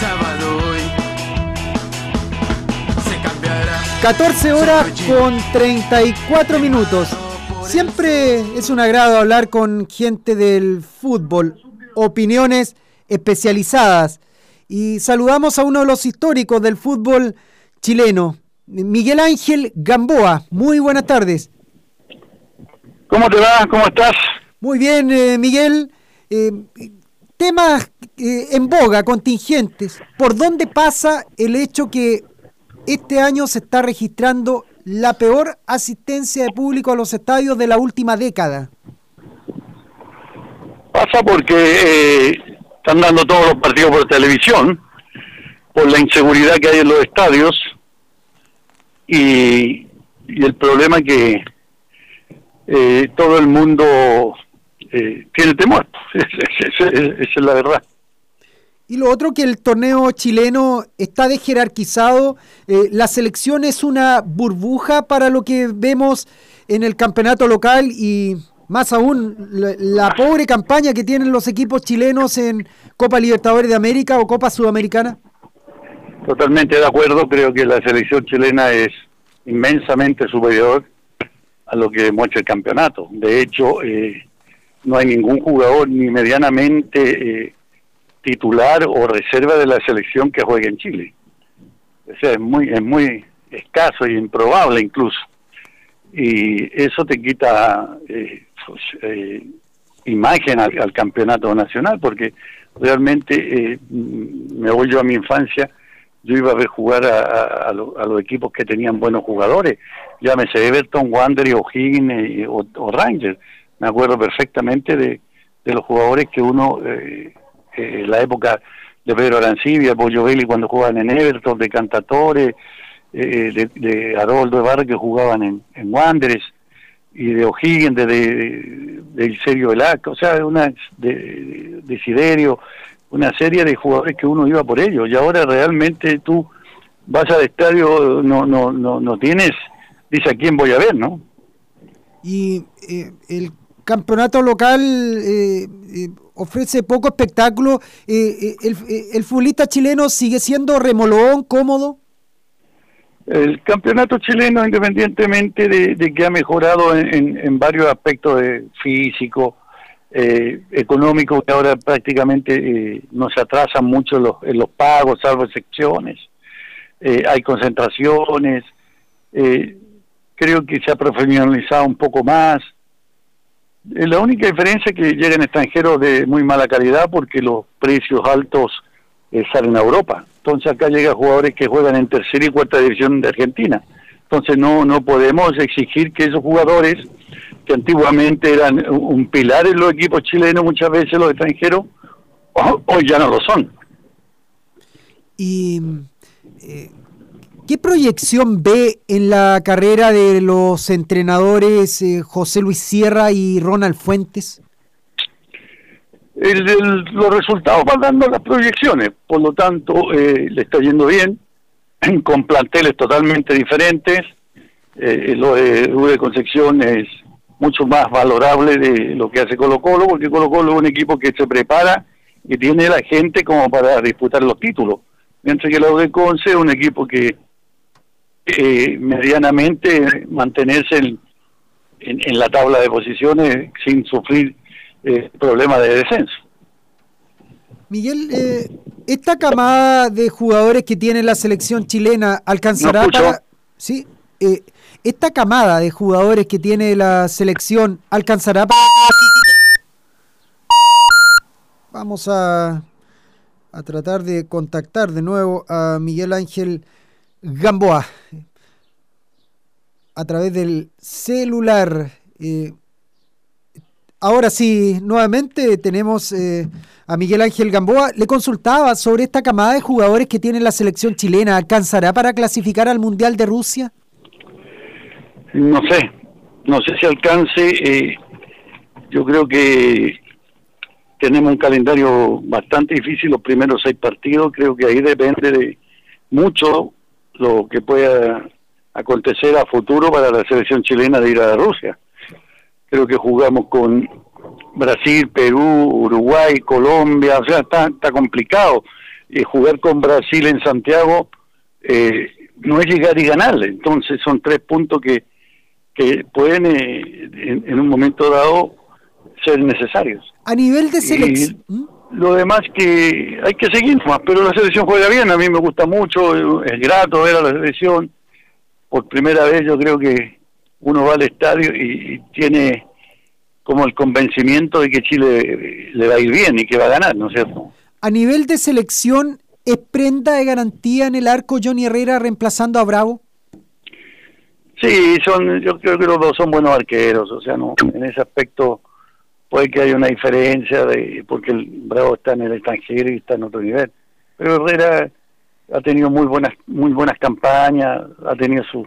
Sábado hoy. Se cambiará. 14 horas con 34 minutos. Siempre es un agrado hablar con gente del fútbol, opiniones especializadas. Y saludamos a uno de los históricos del fútbol chileno, Miguel Ángel Gamboa. Muy buenas tardes. ¿Cómo te va? ¿Cómo estás? Muy bien, eh, Miguel. Eh, temas eh, en boga, contingentes. ¿Por dónde pasa el hecho que este año se está registrando la peor asistencia de público a los estadios de la última década? Pasa porque eh, están dando todos los partidos por televisión, por la inseguridad que hay en los estadios y, el problema que eh, todo el mundo eh, tiene temor. Esa es la verdad. Y lo otro que el torneo chileno está desjerarquizado, eh, la selección es una burbuja para lo que vemos en el campeonato local y más aún la pobre campaña que tienen los equipos chilenos en Copa Libertadores de América o Copa Sudamericana. Totalmente de acuerdo, creo que la selección chilena es inmensamente superior a lo que demuestra el campeonato. De hecho, eh, no hay ningún jugador ni medianamente eh, titular o reserva de la selección que juegue en Chile. O sea, es muy, es muy escaso y improbable incluso. Y eso te quita eh, pues, eh, imagen al, al, campeonato nacional, porque realmente me voy yo a mi infancia, yo iba a ver jugar a, a, a, a los equipos que tenían buenos jugadores, llámese Everton, Wander, O'Higgins o, o Rangers. Me acuerdo perfectamente de, de los jugadores que uno, eh, eh, la época de Pedro Arancibia, Pollo Belli cuando jugaban en Everton, de Cantatore, eh, de, de Haroldo que jugaban en, en Wanderers, y de O'Higgins, de, de, de Serio Velaca, o sea, una de, de Siderio, una serie de jugadores que uno iba por ellos, y ahora realmente tú vas al estadio, no, no, no, no tienes, dice a quién voy a ver, ¿no? Y eh, el campeonato local eh, eh, ofrece poco espectáculo. Eh, el, el, futbolista chileno sigue siendo remolón, cómodo. El campeonato chileno, independientemente de, de que ha mejorado en, en, en, varios aspectos de físico, económico, que ahora prácticamente no se atrasan mucho los, los pagos, salvo excepciones, hay concentraciones, creo que se ha profesionalizado un poco más, la única diferencia es que llegan extranjeros de muy mala calidad porque los precios altos eh, salen a Europa. Entonces acá llegan jugadores que juegan en tercera y cuarta división de Argentina. Entonces no no podemos exigir que esos jugadores que antiguamente eran un pilar en los equipos chilenos, muchas veces los extranjeros, hoy ya no lo son. Y eh, ¿Qué proyección ve en la carrera de los entrenadores eh, José Luis Sierra y Ronald Fuentes? El, el, los resultados van dando las proyecciones, por lo tanto eh, le está yendo bien, con planteles totalmente diferentes. Eh, lo de Rubén Concepción es mucho más valorable de lo que hace Colo Colo, porque Colo Colo es un equipo que se prepara y tiene la gente como para disputar los títulos. Mientras que la de Conce es un equipo que eh, medianamente mantenerse en, en, en, la tabla de posiciones sin sufrir eh, problemas de descenso. Miguel, eh, esta camada de jugadores que tiene la selección chilena alcanzará no para... Sí, eh, esta camada de jugadores que tiene la selección alcanzará para... Vamos a, a tratar de contactar de nuevo a Miguel Ángel Gamboa a través del celular. Eh, ahora sí, nuevamente tenemos eh, a Miguel Ángel Gamboa. Le consultaba sobre esta camada de jugadores que tiene la selección chilena. ¿Alcanzará para clasificar al Mundial de Rusia? No sé, no sé si alcance. Eh, yo creo que tenemos un calendario bastante difícil, los primeros seis partidos. Creo que ahí depende de mucho lo que pueda acontecer a futuro para la selección chilena de ir a Rusia. Creo que jugamos con Brasil, Perú, Uruguay, Colombia, o sea, está, está complicado. Eh, jugar con Brasil en Santiago eh, no es llegar y ganarle, entonces son tres puntos que, que pueden eh, en, en, un momento dado ser necesarios. A nivel de selección... ¿Mm? lo demás que hay que seguir más, pero la selección juega bien, a mí me gusta mucho, es grato ver a la selección. Por primera vez yo creo que uno va al estadio y, y tiene como el convencimiento de que Chile le va a ir bien y que va a ganar, ¿no es cierto? A nivel de selección, ¿es prenda de garantía en el arco Johnny Herrera reemplazando a Bravo? Sí, son, yo creo que los dos son buenos arqueros, o sea, no, en ese aspecto puede que haya una diferencia de porque el Bravo está en el extranjero y está en otro nivel pero Herrera ha tenido muy buenas muy buenas campañas ha tenido sus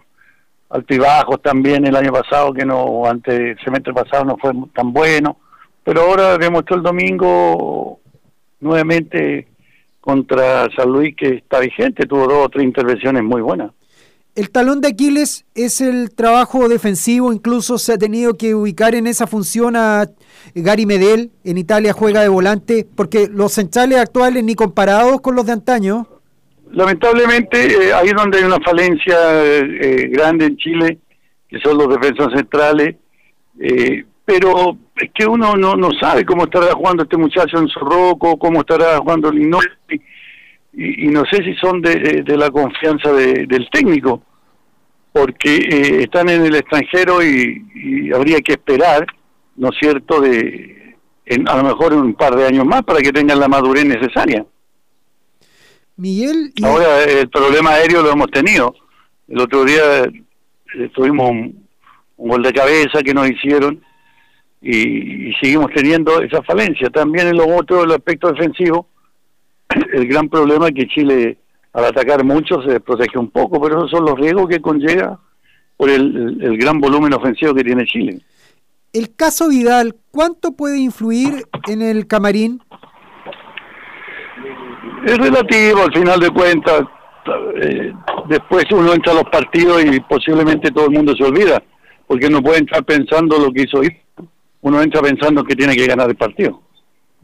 altibajos también el año pasado que no antes el semestre pasado no fue tan bueno pero ahora demostró el domingo nuevamente contra San Luis que está vigente, tuvo dos o tres intervenciones muy buenas. El talón de Aquiles es el trabajo defensivo, incluso se ha tenido que ubicar en esa función a Gary Medel, en Italia juega de volante, porque los centrales actuales ni comparados con los de antaño. Lamentablemente, eh, ahí donde hay una falencia eh, grande en Chile, que son los defensores centrales, eh, pero es que uno no, no sabe cómo estará jugando este muchacho en Sorroco, cómo estará jugando Linoli, y, y no sé si son de, de la confianza de, del técnico, porque eh, están en el extranjero y, y, habría que esperar, ¿no es cierto?, de en, a lo mejor en un par de años más para que tengan la madurez necesaria. Miguel. Y... Ahora el problema aéreo lo hemos tenido. El otro día eh, tuvimos un, un gol de cabeza que nos hicieron y, y, seguimos teniendo esa falencia. También en lo otro, el aspecto defensivo, el gran problema es que Chile al atacar mucho se protege un poco, pero esos son los riesgos que conlleva por el, el, gran volumen ofensivo que tiene Chile. El caso Vidal, ¿cuánto puede influir en el camarín? Es relativo, al final de cuentas. Eh, después uno entra a los partidos y posiblemente todo el mundo se olvida, porque no puede entrar pensando lo que hizo Uno entra pensando que tiene que ganar el partido.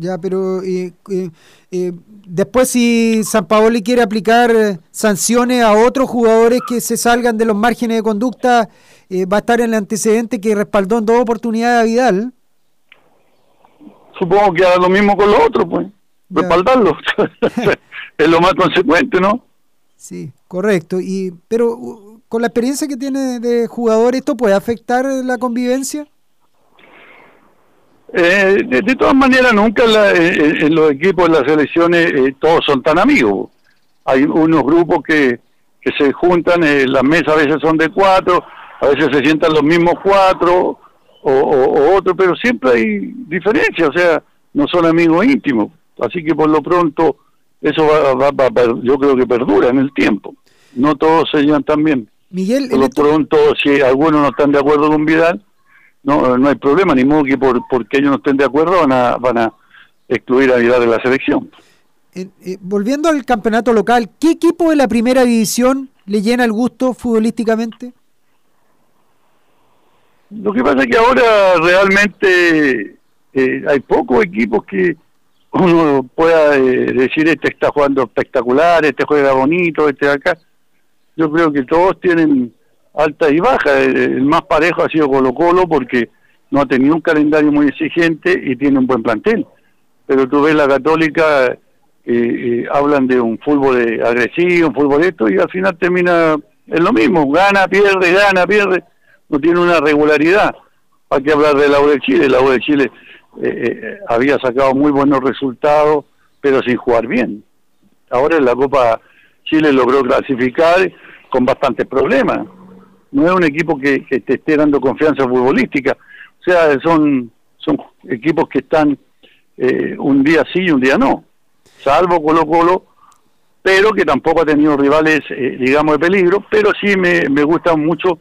Ya, pero eh, eh, después si San Paoli quiere aplicar sanciones a otros jugadores que se salgan de los márgenes de conducta, va a estar en el antecedente que respaldó en dos oportunidades a Vidal. Supongo que hará lo mismo con los otros, pues respaldarlo. es lo más consecuente, ¿no? Sí, correcto. Y pero con la experiencia que tiene de jugador, ¿esto puede afectar la convivencia? Eh, de, de, todas maneras, nunca la, eh, en los equipos, en las selecciones, eh, todos son tan amigos. Hay unos grupos que, que se juntan, eh, las mesas a veces son de cuatro, a veces se sientan los mismos cuatro o, o, o otros, pero siempre hay diferencias, o sea, no son amigos íntimos. Así que por lo pronto eso va, va, va, yo creo que perdura en el tiempo. No todos se llevan tan bien. Miguel, por lo pronto, si algunos no están de acuerdo con Vidal, no no hay problema, ni modo que por porque ellos no estén de acuerdo van a, van a excluir a Vidal de la selección. Eh, eh, volviendo al campeonato local, ¿qué equipo de la primera división le llena el gusto futbolísticamente? Lo que pasa es que ahora realmente eh, hay pocos equipos que uno pueda eh, decir este está jugando espectacular, este juega bonito, este acá. Yo creo que todos tienen alta y baja. El, más parejo ha sido Colo Colo porque no ha tenido un calendario muy exigente y tiene un buen plantel. Pero tú ves la católica, eh, eh, hablan de un fútbol agresivo, un fútbol de esto, y al final termina en lo mismo, gana, pierde, gana, pierde, no tiene una regularidad. Hay que hablar de la U de Chile, la U de Chile eh, había sacado muy buenos resultados, pero sin jugar bien. Ahora en la Copa Chile logró clasificar con bastantes problemas. No es un equipo que, que te esté dando confianza futbolística. O sea, son, son equipos que están eh, un día sí y un día no. Salvo Colo Colo, pero que tampoco ha tenido rivales, eh, digamos, de peligro, pero sí me, me gusta mucho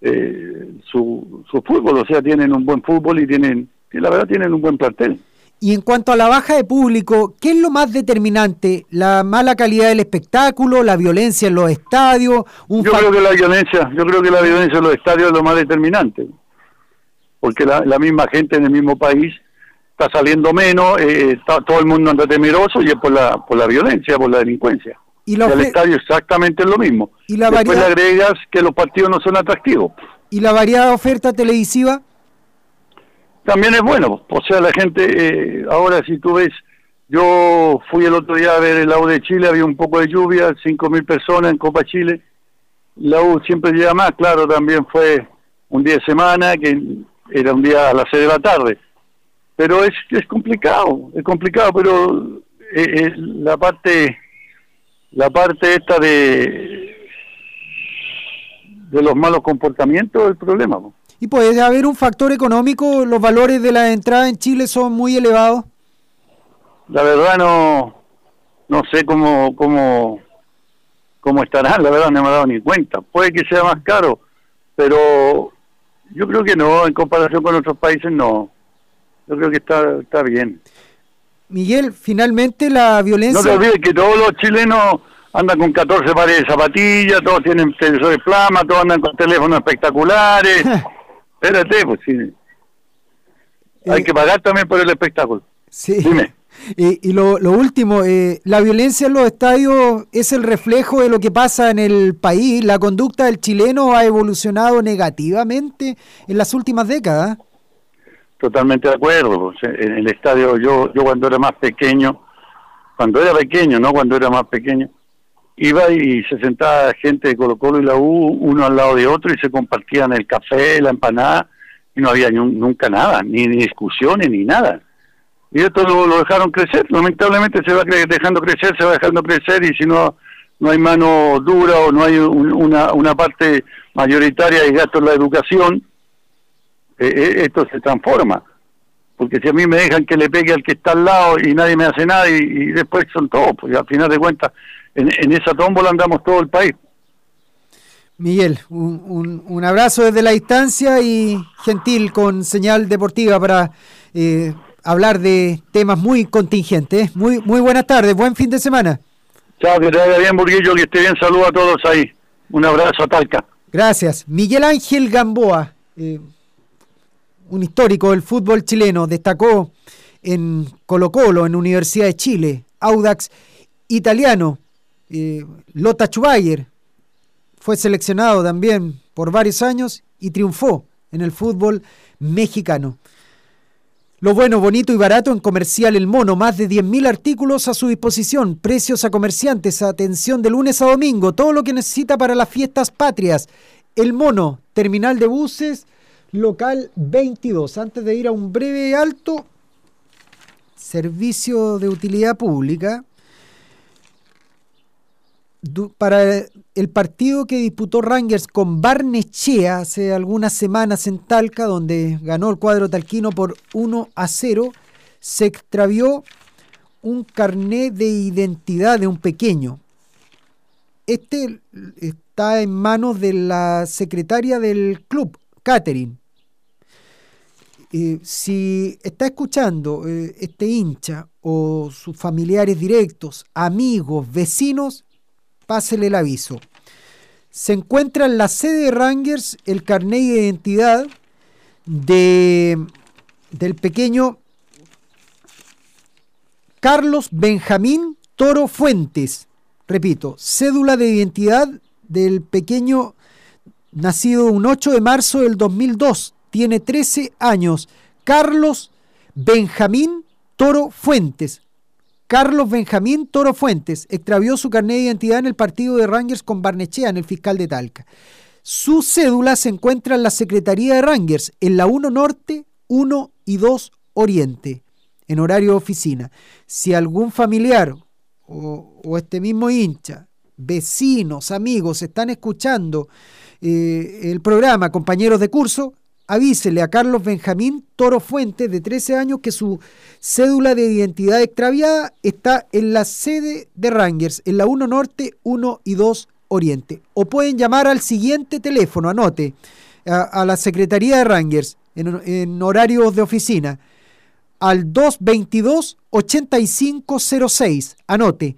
eh, su, su fútbol. O sea, tienen un buen fútbol y tienen que la verdad tienen un buen plantel. Y en cuanto a la baja de público, ¿qué es lo más determinante? ¿La mala calidad del espectáculo, la violencia en los estadios? Un yo creo que la violencia, yo creo que la violencia en los estadios es lo más determinante, porque la, la misma gente en el mismo país está saliendo menos, eh, está, todo el mundo anda temeroso y es por la por la violencia, por la delincuencia. Y, la y el estadio exactamente es lo mismo. Y la Después variedad... le agregas que los partidos no son atractivos. ¿Y la variada oferta televisiva? También es bueno. O sea, la gente, eh, ahora si tú ves, yo fui el otro día a ver el U de Chile, había un poco de lluvia, cinco mil personas en Copa Chile. La U siempre llega más, claro, también fue un día de semana, que era un día a las seis de la tarde. Pero es, es complicado, es complicado, pero eh, eh, la parte la parte esta de de los malos comportamientos es el problema. ¿no? Y puede haber un factor económico, los valores de la entrada en Chile son muy elevados. La verdad no no sé cómo cómo cómo estarán, la verdad no me he dado ni cuenta. Puede que sea más caro, pero yo creo que no, en comparación con otros países no. Yo creo que está está bien. Miguel, finalmente la violencia... No te olvides que todos los chilenos andan con 14 pares de zapatillas, todos tienen televisores plasma, todos andan con teléfonos espectaculares. Espérate, pues sí. Hay Eh, que pagar también por el espectáculo. Sí. Dime. Y, y lo, lo último, eh, la violencia en los estadios es el reflejo de lo que pasa en el país. La conducta del chileno ha evolucionado negativamente en las últimas décadas. Totalmente de acuerdo. pues, En el estadio, yo, yo cuando era más pequeño, cuando era pequeño, no cuando era más pequeño, iba y se sentaba gente de Colo Colo y la U, uno al lado de otro, y se compartían el café, la empanada, y no había nunca nada, ni, discusiones, ni nada. Y esto lo, dejaron crecer, lamentablemente se va dejando crecer, se va dejando crecer, y si no no hay mano dura o no hay un- una, una parte mayoritaria de gasto en la educación, eh, eh, esto se transforma. Porque si a mí me dejan que le pegue al que está al lado y nadie me hace nada y, y después son todos, pues al final de cuentas en, en esa tómbola andamos todo el país. Miguel, un, un- un abrazo desde la distancia y gentil con señal deportiva para eh, hablar de temas muy contingentes. Muy, muy buenas tardes, buen fin de semana. Chao, que te vaya bien, Burguillo, que esté bien. Saludos a todos ahí. Un abrazo a Talca. Gracias. Miguel Ángel Gamboa, eh, un histórico del fútbol chileno, destacó en Colo Colo, en Universidad de Chile, Audax italiano, eh, Lota Chubayer, fue seleccionado también por varios años y triunfó en el fútbol mexicano. Lo bueno, bonito y barato en Comercial El Mono, más de 10.000 artículos a su disposición, precios a comerciantes, atención de lunes a domingo, todo lo que necesita para las fiestas patrias. El Mono, terminal de buses, local 22. Antes de ir a un breve alto, servicio de utilidad pública. Para el partido que disputó Rangers con Barnechea hace algunas semanas en Talca, donde ganó el cuadro talquino por 1 a 0, se extravió un carné de identidad de un pequeño. Este está en manos de la secretaria del club, Catherine. Eh, si está escuchando eh, este hincha o sus familiares directos, amigos, vecinos, pásele el aviso. Se encuentra en la sede de Rangers el carnet de identidad de, del pequeño Carlos Benjamín Toro Fuentes. Repito, cédula de identidad del pequeño nacido un 8 de marzo del 2002. Tiene 13 años. Carlos Benjamín Toro Fuentes. Carlos Benjamín Toro Fuentes extravió su carnet de identidad en el partido de Rangers con Barnechea en el fiscal de Talca. Su cédula se encuentra en la Secretaría de Rangers, en la 1 Norte, 1 y 2 Oriente, en horario de oficina. Si algún familiar o, este mismo hincha, vecinos, amigos, están escuchando eh, el programa, compañeros de curso, avísele a Carlos Benjamín Toro Fuentes, de 13 años, que su cédula de identidad extraviada está en la sede de Rangers, en la 1 Norte, 1 y 2 Oriente. O pueden llamar al siguiente teléfono, anote, a, a la Secretaría de Rangers, en, en horarios de oficina, al 222-8506. Anote,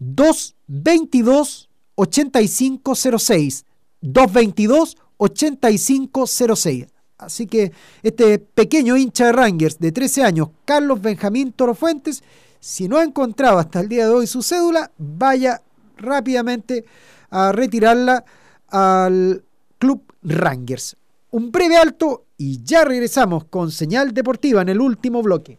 222-8506. 222-8506. Así que este pequeño hincha de Rangers de 13 años, Carlos Benjamín Toro Fuentes, si no ha encontrado hasta el día de hoy su cédula, vaya rápidamente a retirarla al Club Rangers. Un breve alto y ya regresamos con señal deportiva en el último bloque.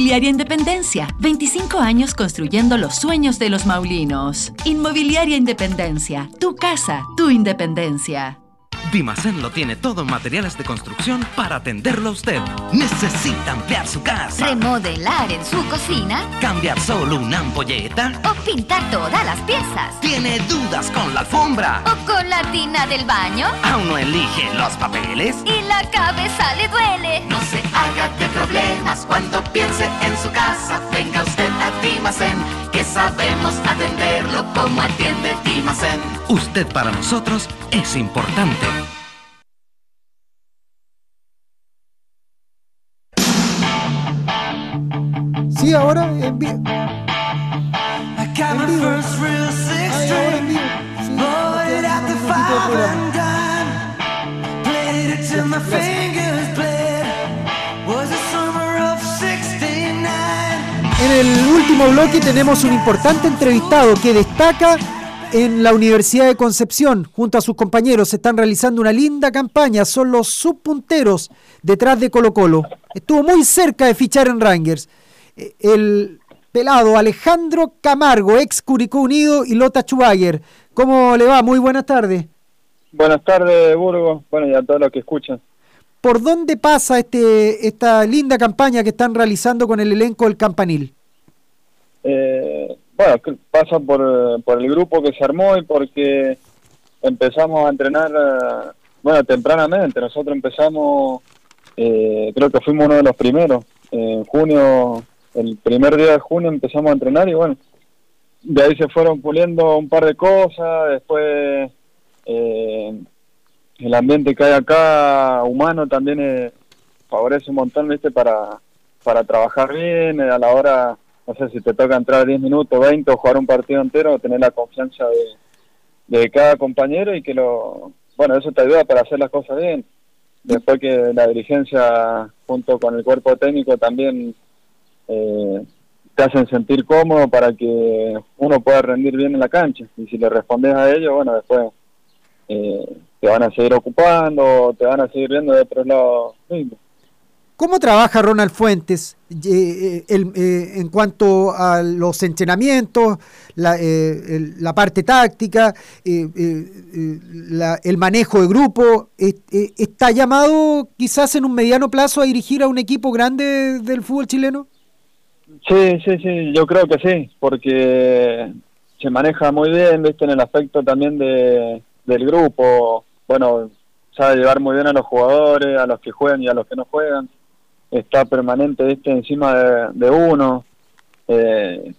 Independencia. 25 años construyendo los sueños de los maulinos. Inmobiliaria Independencia. Tu casa, tu independencia. Dimacén lo tiene todo en materiales de construcción para atenderlo a usted. ¿Necesita ampliar su casa? Remodelar en su cocina. ¿Cambiar solo una ampolleta? O pintar todas las piezas. ¿Tiene dudas con la alfombra? ¿O con la tina del baño? ¿Aún no elige los papeles? Y la cabeza le duele. No se haga de problemas cuando piense en su casa. Venga usted a Dimacén, que sabemos atenderlo como atiende Dimacén. Usted para nosotros es importante. Sí, ahora en vivo. En vivo. Ay, ahora en vivo. Sí, el último bloque tenemos un importante entrevistado que destaca en la Universidad de Concepción. Junto a sus compañeros están realizando una linda campaña. Son los subpunteros detrás de Colo Colo. Estuvo muy cerca de fichar en Rangers. Eh, El pelado Alejandro Camargo, ex Curicó Unido y Lota Schumacher. ¿Cómo le va? Muy buenas tardes. Buenas tardes, Burgos. Bueno, y a todos los que escuchan. ¿Por dónde pasa este, esta linda campaña que están realizando con el elenco del Campanil? Eh, bueno, pasa por, eh, por el grupo que se armó y porque empezamos a entrenar, eh, bueno, tempranamente. Nosotros empezamos, eh, creo que fuimos uno de los primeros. En junio, el primer día de junio empezamos a entrenar y bueno, de ahí se fueron puliendo un par de cosas. Después, eh, el ambiente que hay acá, humano, también eh, favorece un montón, ¿viste? Para, para trabajar bien, a la hora, no sé, si te toca entrar 10 minutos, 20 o jugar un partido entero, tener la confianza de, cada compañero y que lo, bueno, eso te ayuda para hacer las cosas bien. Después que la dirigencia, junto con el cuerpo técnico, también eh, te hacen sentir cómodo para que uno pueda rendir bien en la cancha. Y si le respondes a ello, bueno, después eh, te van a seguir ocupando, te van a seguir viendo de otros lados mismos. ¿Cómo trabaja Ronald Fuentes eh, eh, eh, en cuanto a los entrenamientos, la, la parte táctica, la- el manejo de grupo? ¿Está llamado quizás en un mediano plazo a dirigir a un equipo grande del fútbol chileno? Sí, sí, sí, yo creo que sí, porque se maneja muy bien, viste, en el aspecto también de, del grupo. Bueno, sabe llevar muy bien a los jugadores, a los que juegan y a los que no juegan. Está permanente, viste, encima de, uno. Eh,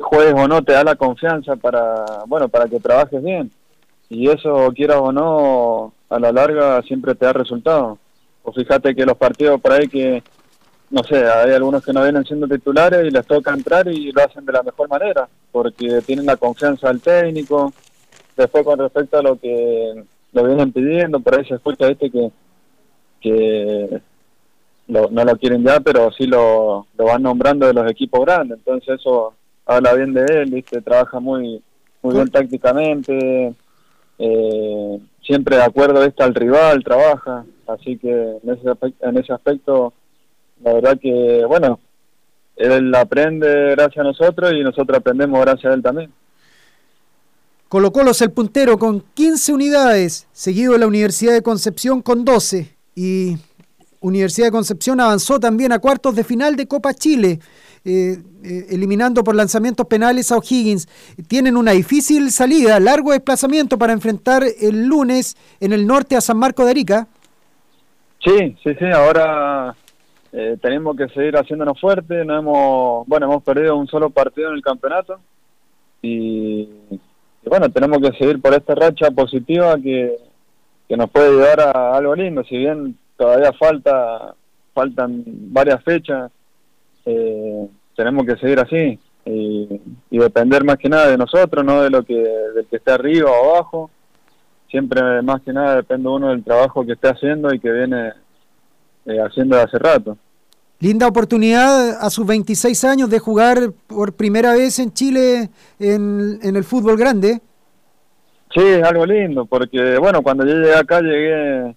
juegues o no, te da la confianza para, bueno, para que trabajes bien. Y eso, quieras o no, a la larga siempre te da resultado. O fíjate que los partidos por ahí que, no sé, hay algunos que no vienen siendo titulares y les toca entrar y lo hacen de la mejor manera, porque tienen la confianza del técnico. Después con respecto a lo que lo vienen pidiendo, por ahí se escucha que, que lo- no lo quieren ya, pero sí lo, lo van nombrando de los equipos grandes, entonces eso habla bien de él, ¿viste? trabaja muy, muy bien tácticamente, eh, siempre de acuerdo ¿viste? al rival, trabaja, así que en ese, aspec- en ese aspecto la verdad que, bueno, él aprende gracias a nosotros y nosotros aprendemos gracias a él también. Colo Colo es el puntero con 15 unidades, seguido de la Universidad de Concepción con 12. Y Universidad de Concepción avanzó también a cuartos de final de Copa Chile, eh, eh, eliminando por lanzamientos penales a O'Higgins. Tienen una difícil salida, largo desplazamiento para enfrentar el lunes en el norte a San Marco de Arica. Sí, sí, sí, ahora eh, tenemos que seguir haciéndonos fuertes, no hemos, bueno, hemos perdido un solo partido en el campeonato y, bueno, tenemos que seguir por esta racha positiva que, que nos puede llevar a algo lindo, si bien todavía falta faltan varias fechas, eh, tenemos que seguir así y, y depender más que nada de nosotros, no de lo que del que esté arriba o abajo. Siempre más que nada depende uno del trabajo que esté haciendo y que viene eh, haciendo de hace rato. Linda oportunidad a sus 26 años de jugar por primera vez en Chile en, en el fútbol grande. Sí, es algo lindo, porque bueno, cuando yo llegué acá llegué,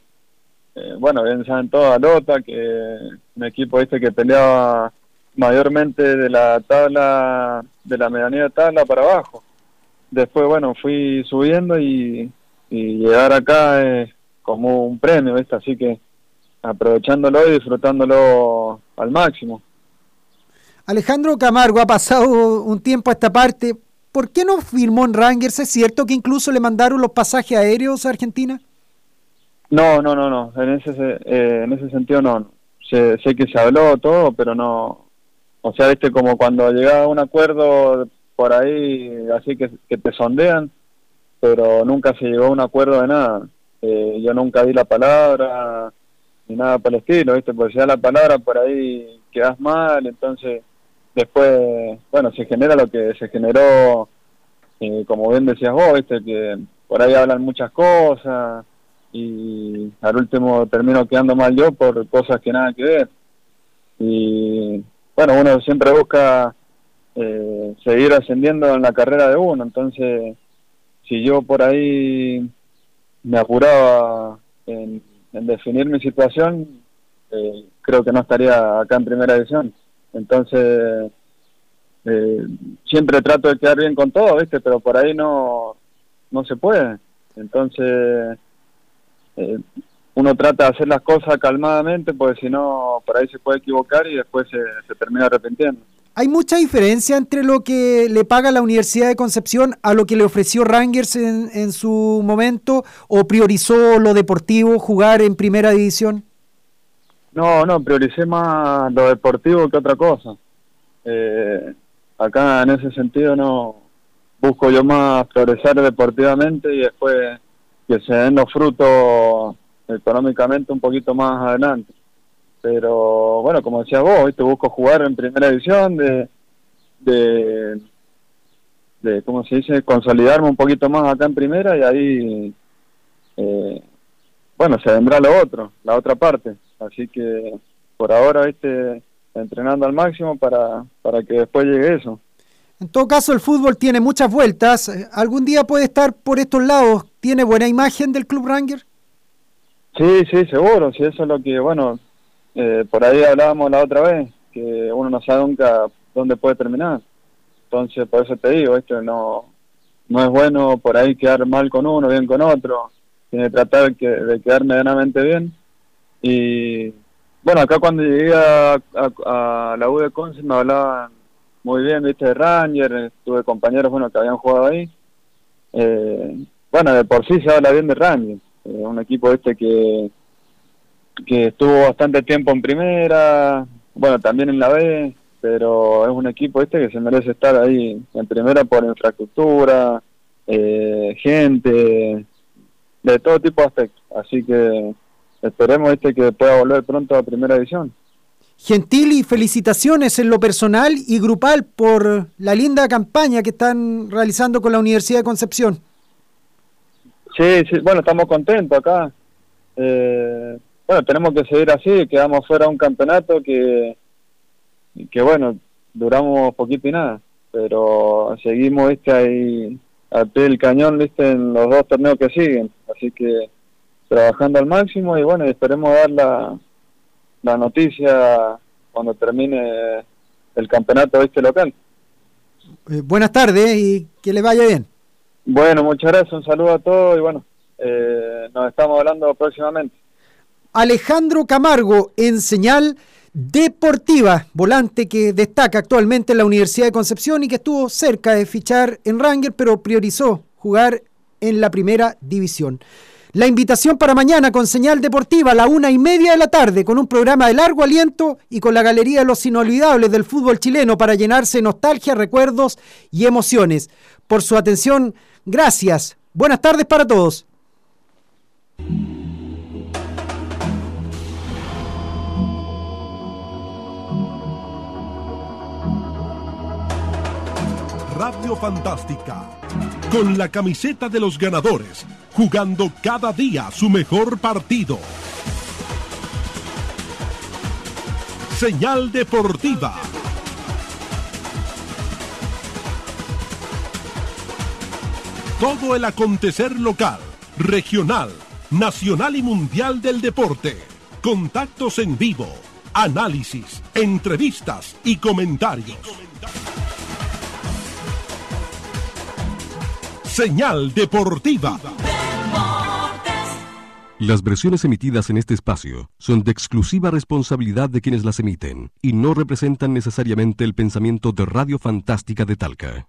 eh, bueno, bien saben todos a Lota, que un equipo este que peleaba mayormente de la tabla, de la medianía de tabla para abajo. Después, bueno, fui subiendo y, llegar acá es, como un premio, ¿viste? Así que aprovechándolo y disfrutándolo al máximo. Alejandro Camargo ha pasado un tiempo a esta parte. ¿Por qué no firmó en Rangers? ¿Es cierto que incluso le mandaron los pasajes aéreos a Argentina? No, no, no, no. En ese, eh, en ese sentido no. Sé, sé que se habló todo, pero no. O sea, viste como cuando llegaba a un acuerdo por ahí, así que, que te sondean, pero nunca se llegó a un acuerdo de nada. Eh, yo nunca di la palabra ni nada por el estilo, ¿viste? Porque si da la palabra por ahí quedas mal, entonces después, bueno, se genera lo que se generó, eh, como bien decías vos, ¿viste? Que por ahí hablan muchas cosas y al último termino quedando mal yo por cosas que nada que ver. Y bueno, uno siempre busca eh, seguir ascendiendo en la carrera de uno, entonces si yo por ahí me apuraba en, definir mi situación, eh, creo que no estaría acá en primera edición. Entonces, eh, siempre trato de quedar bien con todo, ¿viste? Pero por ahí no, no se puede. Entonces, eh, uno trata de hacer las cosas calmadamente, porque si no, por ahí se puede equivocar y después se, se termina arrepintiendo. ¿Hay mucha diferencia entre lo que le paga la Universidad de Concepción a lo que le ofreció Rangers en, en su momento o priorizó lo deportivo, jugar en primera división? No, no, prioricé más lo deportivo que otra cosa. Eh, acá en ese sentido no busco yo más progresar deportivamente y después que se den los frutos económicamente un poquito más adelante pero bueno, como decía vos, te busco jugar en primera división, de, de, de, ¿cómo se dice?, consolidarme un poquito más acá en primera y ahí, eh, bueno, se vendrá lo otro, la otra parte. Así que por ahora, viste, entrenando al máximo para, para que después llegue eso. En todo caso, el fútbol tiene muchas vueltas. ¿Algún día puede estar por estos lados? ¿Tiene buena imagen del Club Ranger? Sí, sí, seguro. Si eso es lo que, bueno, eh, por ahí hablábamos la otra vez, que uno no sabe nunca dónde puede terminar. Entonces, por eso te digo, esto no, no es bueno por ahí quedar mal con uno, bien con otro. Tiene que tratar de quedar medianamente bien. Y bueno, acá cuando llegué a, la U de Conce me hablaban muy bien, viste, Ranger, tuve compañeros bueno que habían jugado ahí. Eh, bueno, de por sí se habla bien de Ranger, eh, un equipo este que que estuvo bastante tiempo en primera, bueno, también en la B, pero es un equipo este que se merece estar ahí en primera por infraestructura, eh, gente, de todo tipo de aspectos. Así que esperemos este que pueda volver pronto a primera división. Gentil y felicitaciones en lo personal y grupal por la linda campaña que están realizando con la Universidad de Concepción. Sí, sí, bueno, estamos contentos acá. Eh, bueno, tenemos que seguir así, quedamos fuera de un campeonato que, que bueno, duramos poquito y nada, pero seguimos ¿viste? ahí al pie del cañón ¿viste? en los dos torneos que siguen, así que trabajando al máximo y bueno, esperemos dar la, la noticia cuando termine el campeonato este local. Eh, buenas tardes y que le vaya bien. Bueno, muchas gracias, un saludo a todos y bueno, eh, nos estamos hablando próximamente. Alejandro Camargo en señal deportiva, volante que destaca actualmente en la Universidad de Concepción y que estuvo cerca de fichar en Ranger, pero priorizó jugar en la primera división. La invitación para mañana con señal deportiva a la una y media de la tarde, con un programa de largo aliento y con la galería de los inolvidables del fútbol chileno para llenarse de nostalgia, recuerdos y emociones. Por su atención, gracias. Buenas tardes para todos. Radio Fantástica. Con la camiseta de los ganadores, jugando cada día su mejor partido. Señal Deportiva. Todo el acontecer local, regional, nacional y mundial del deporte. Contactos en vivo, análisis, entrevistas y comentarios. Señal Deportiva. Las versiones emitidas en este espacio son de exclusiva responsabilidad de quienes las emiten y no representan necesariamente el pensamiento de Radio Fantástica de Talca.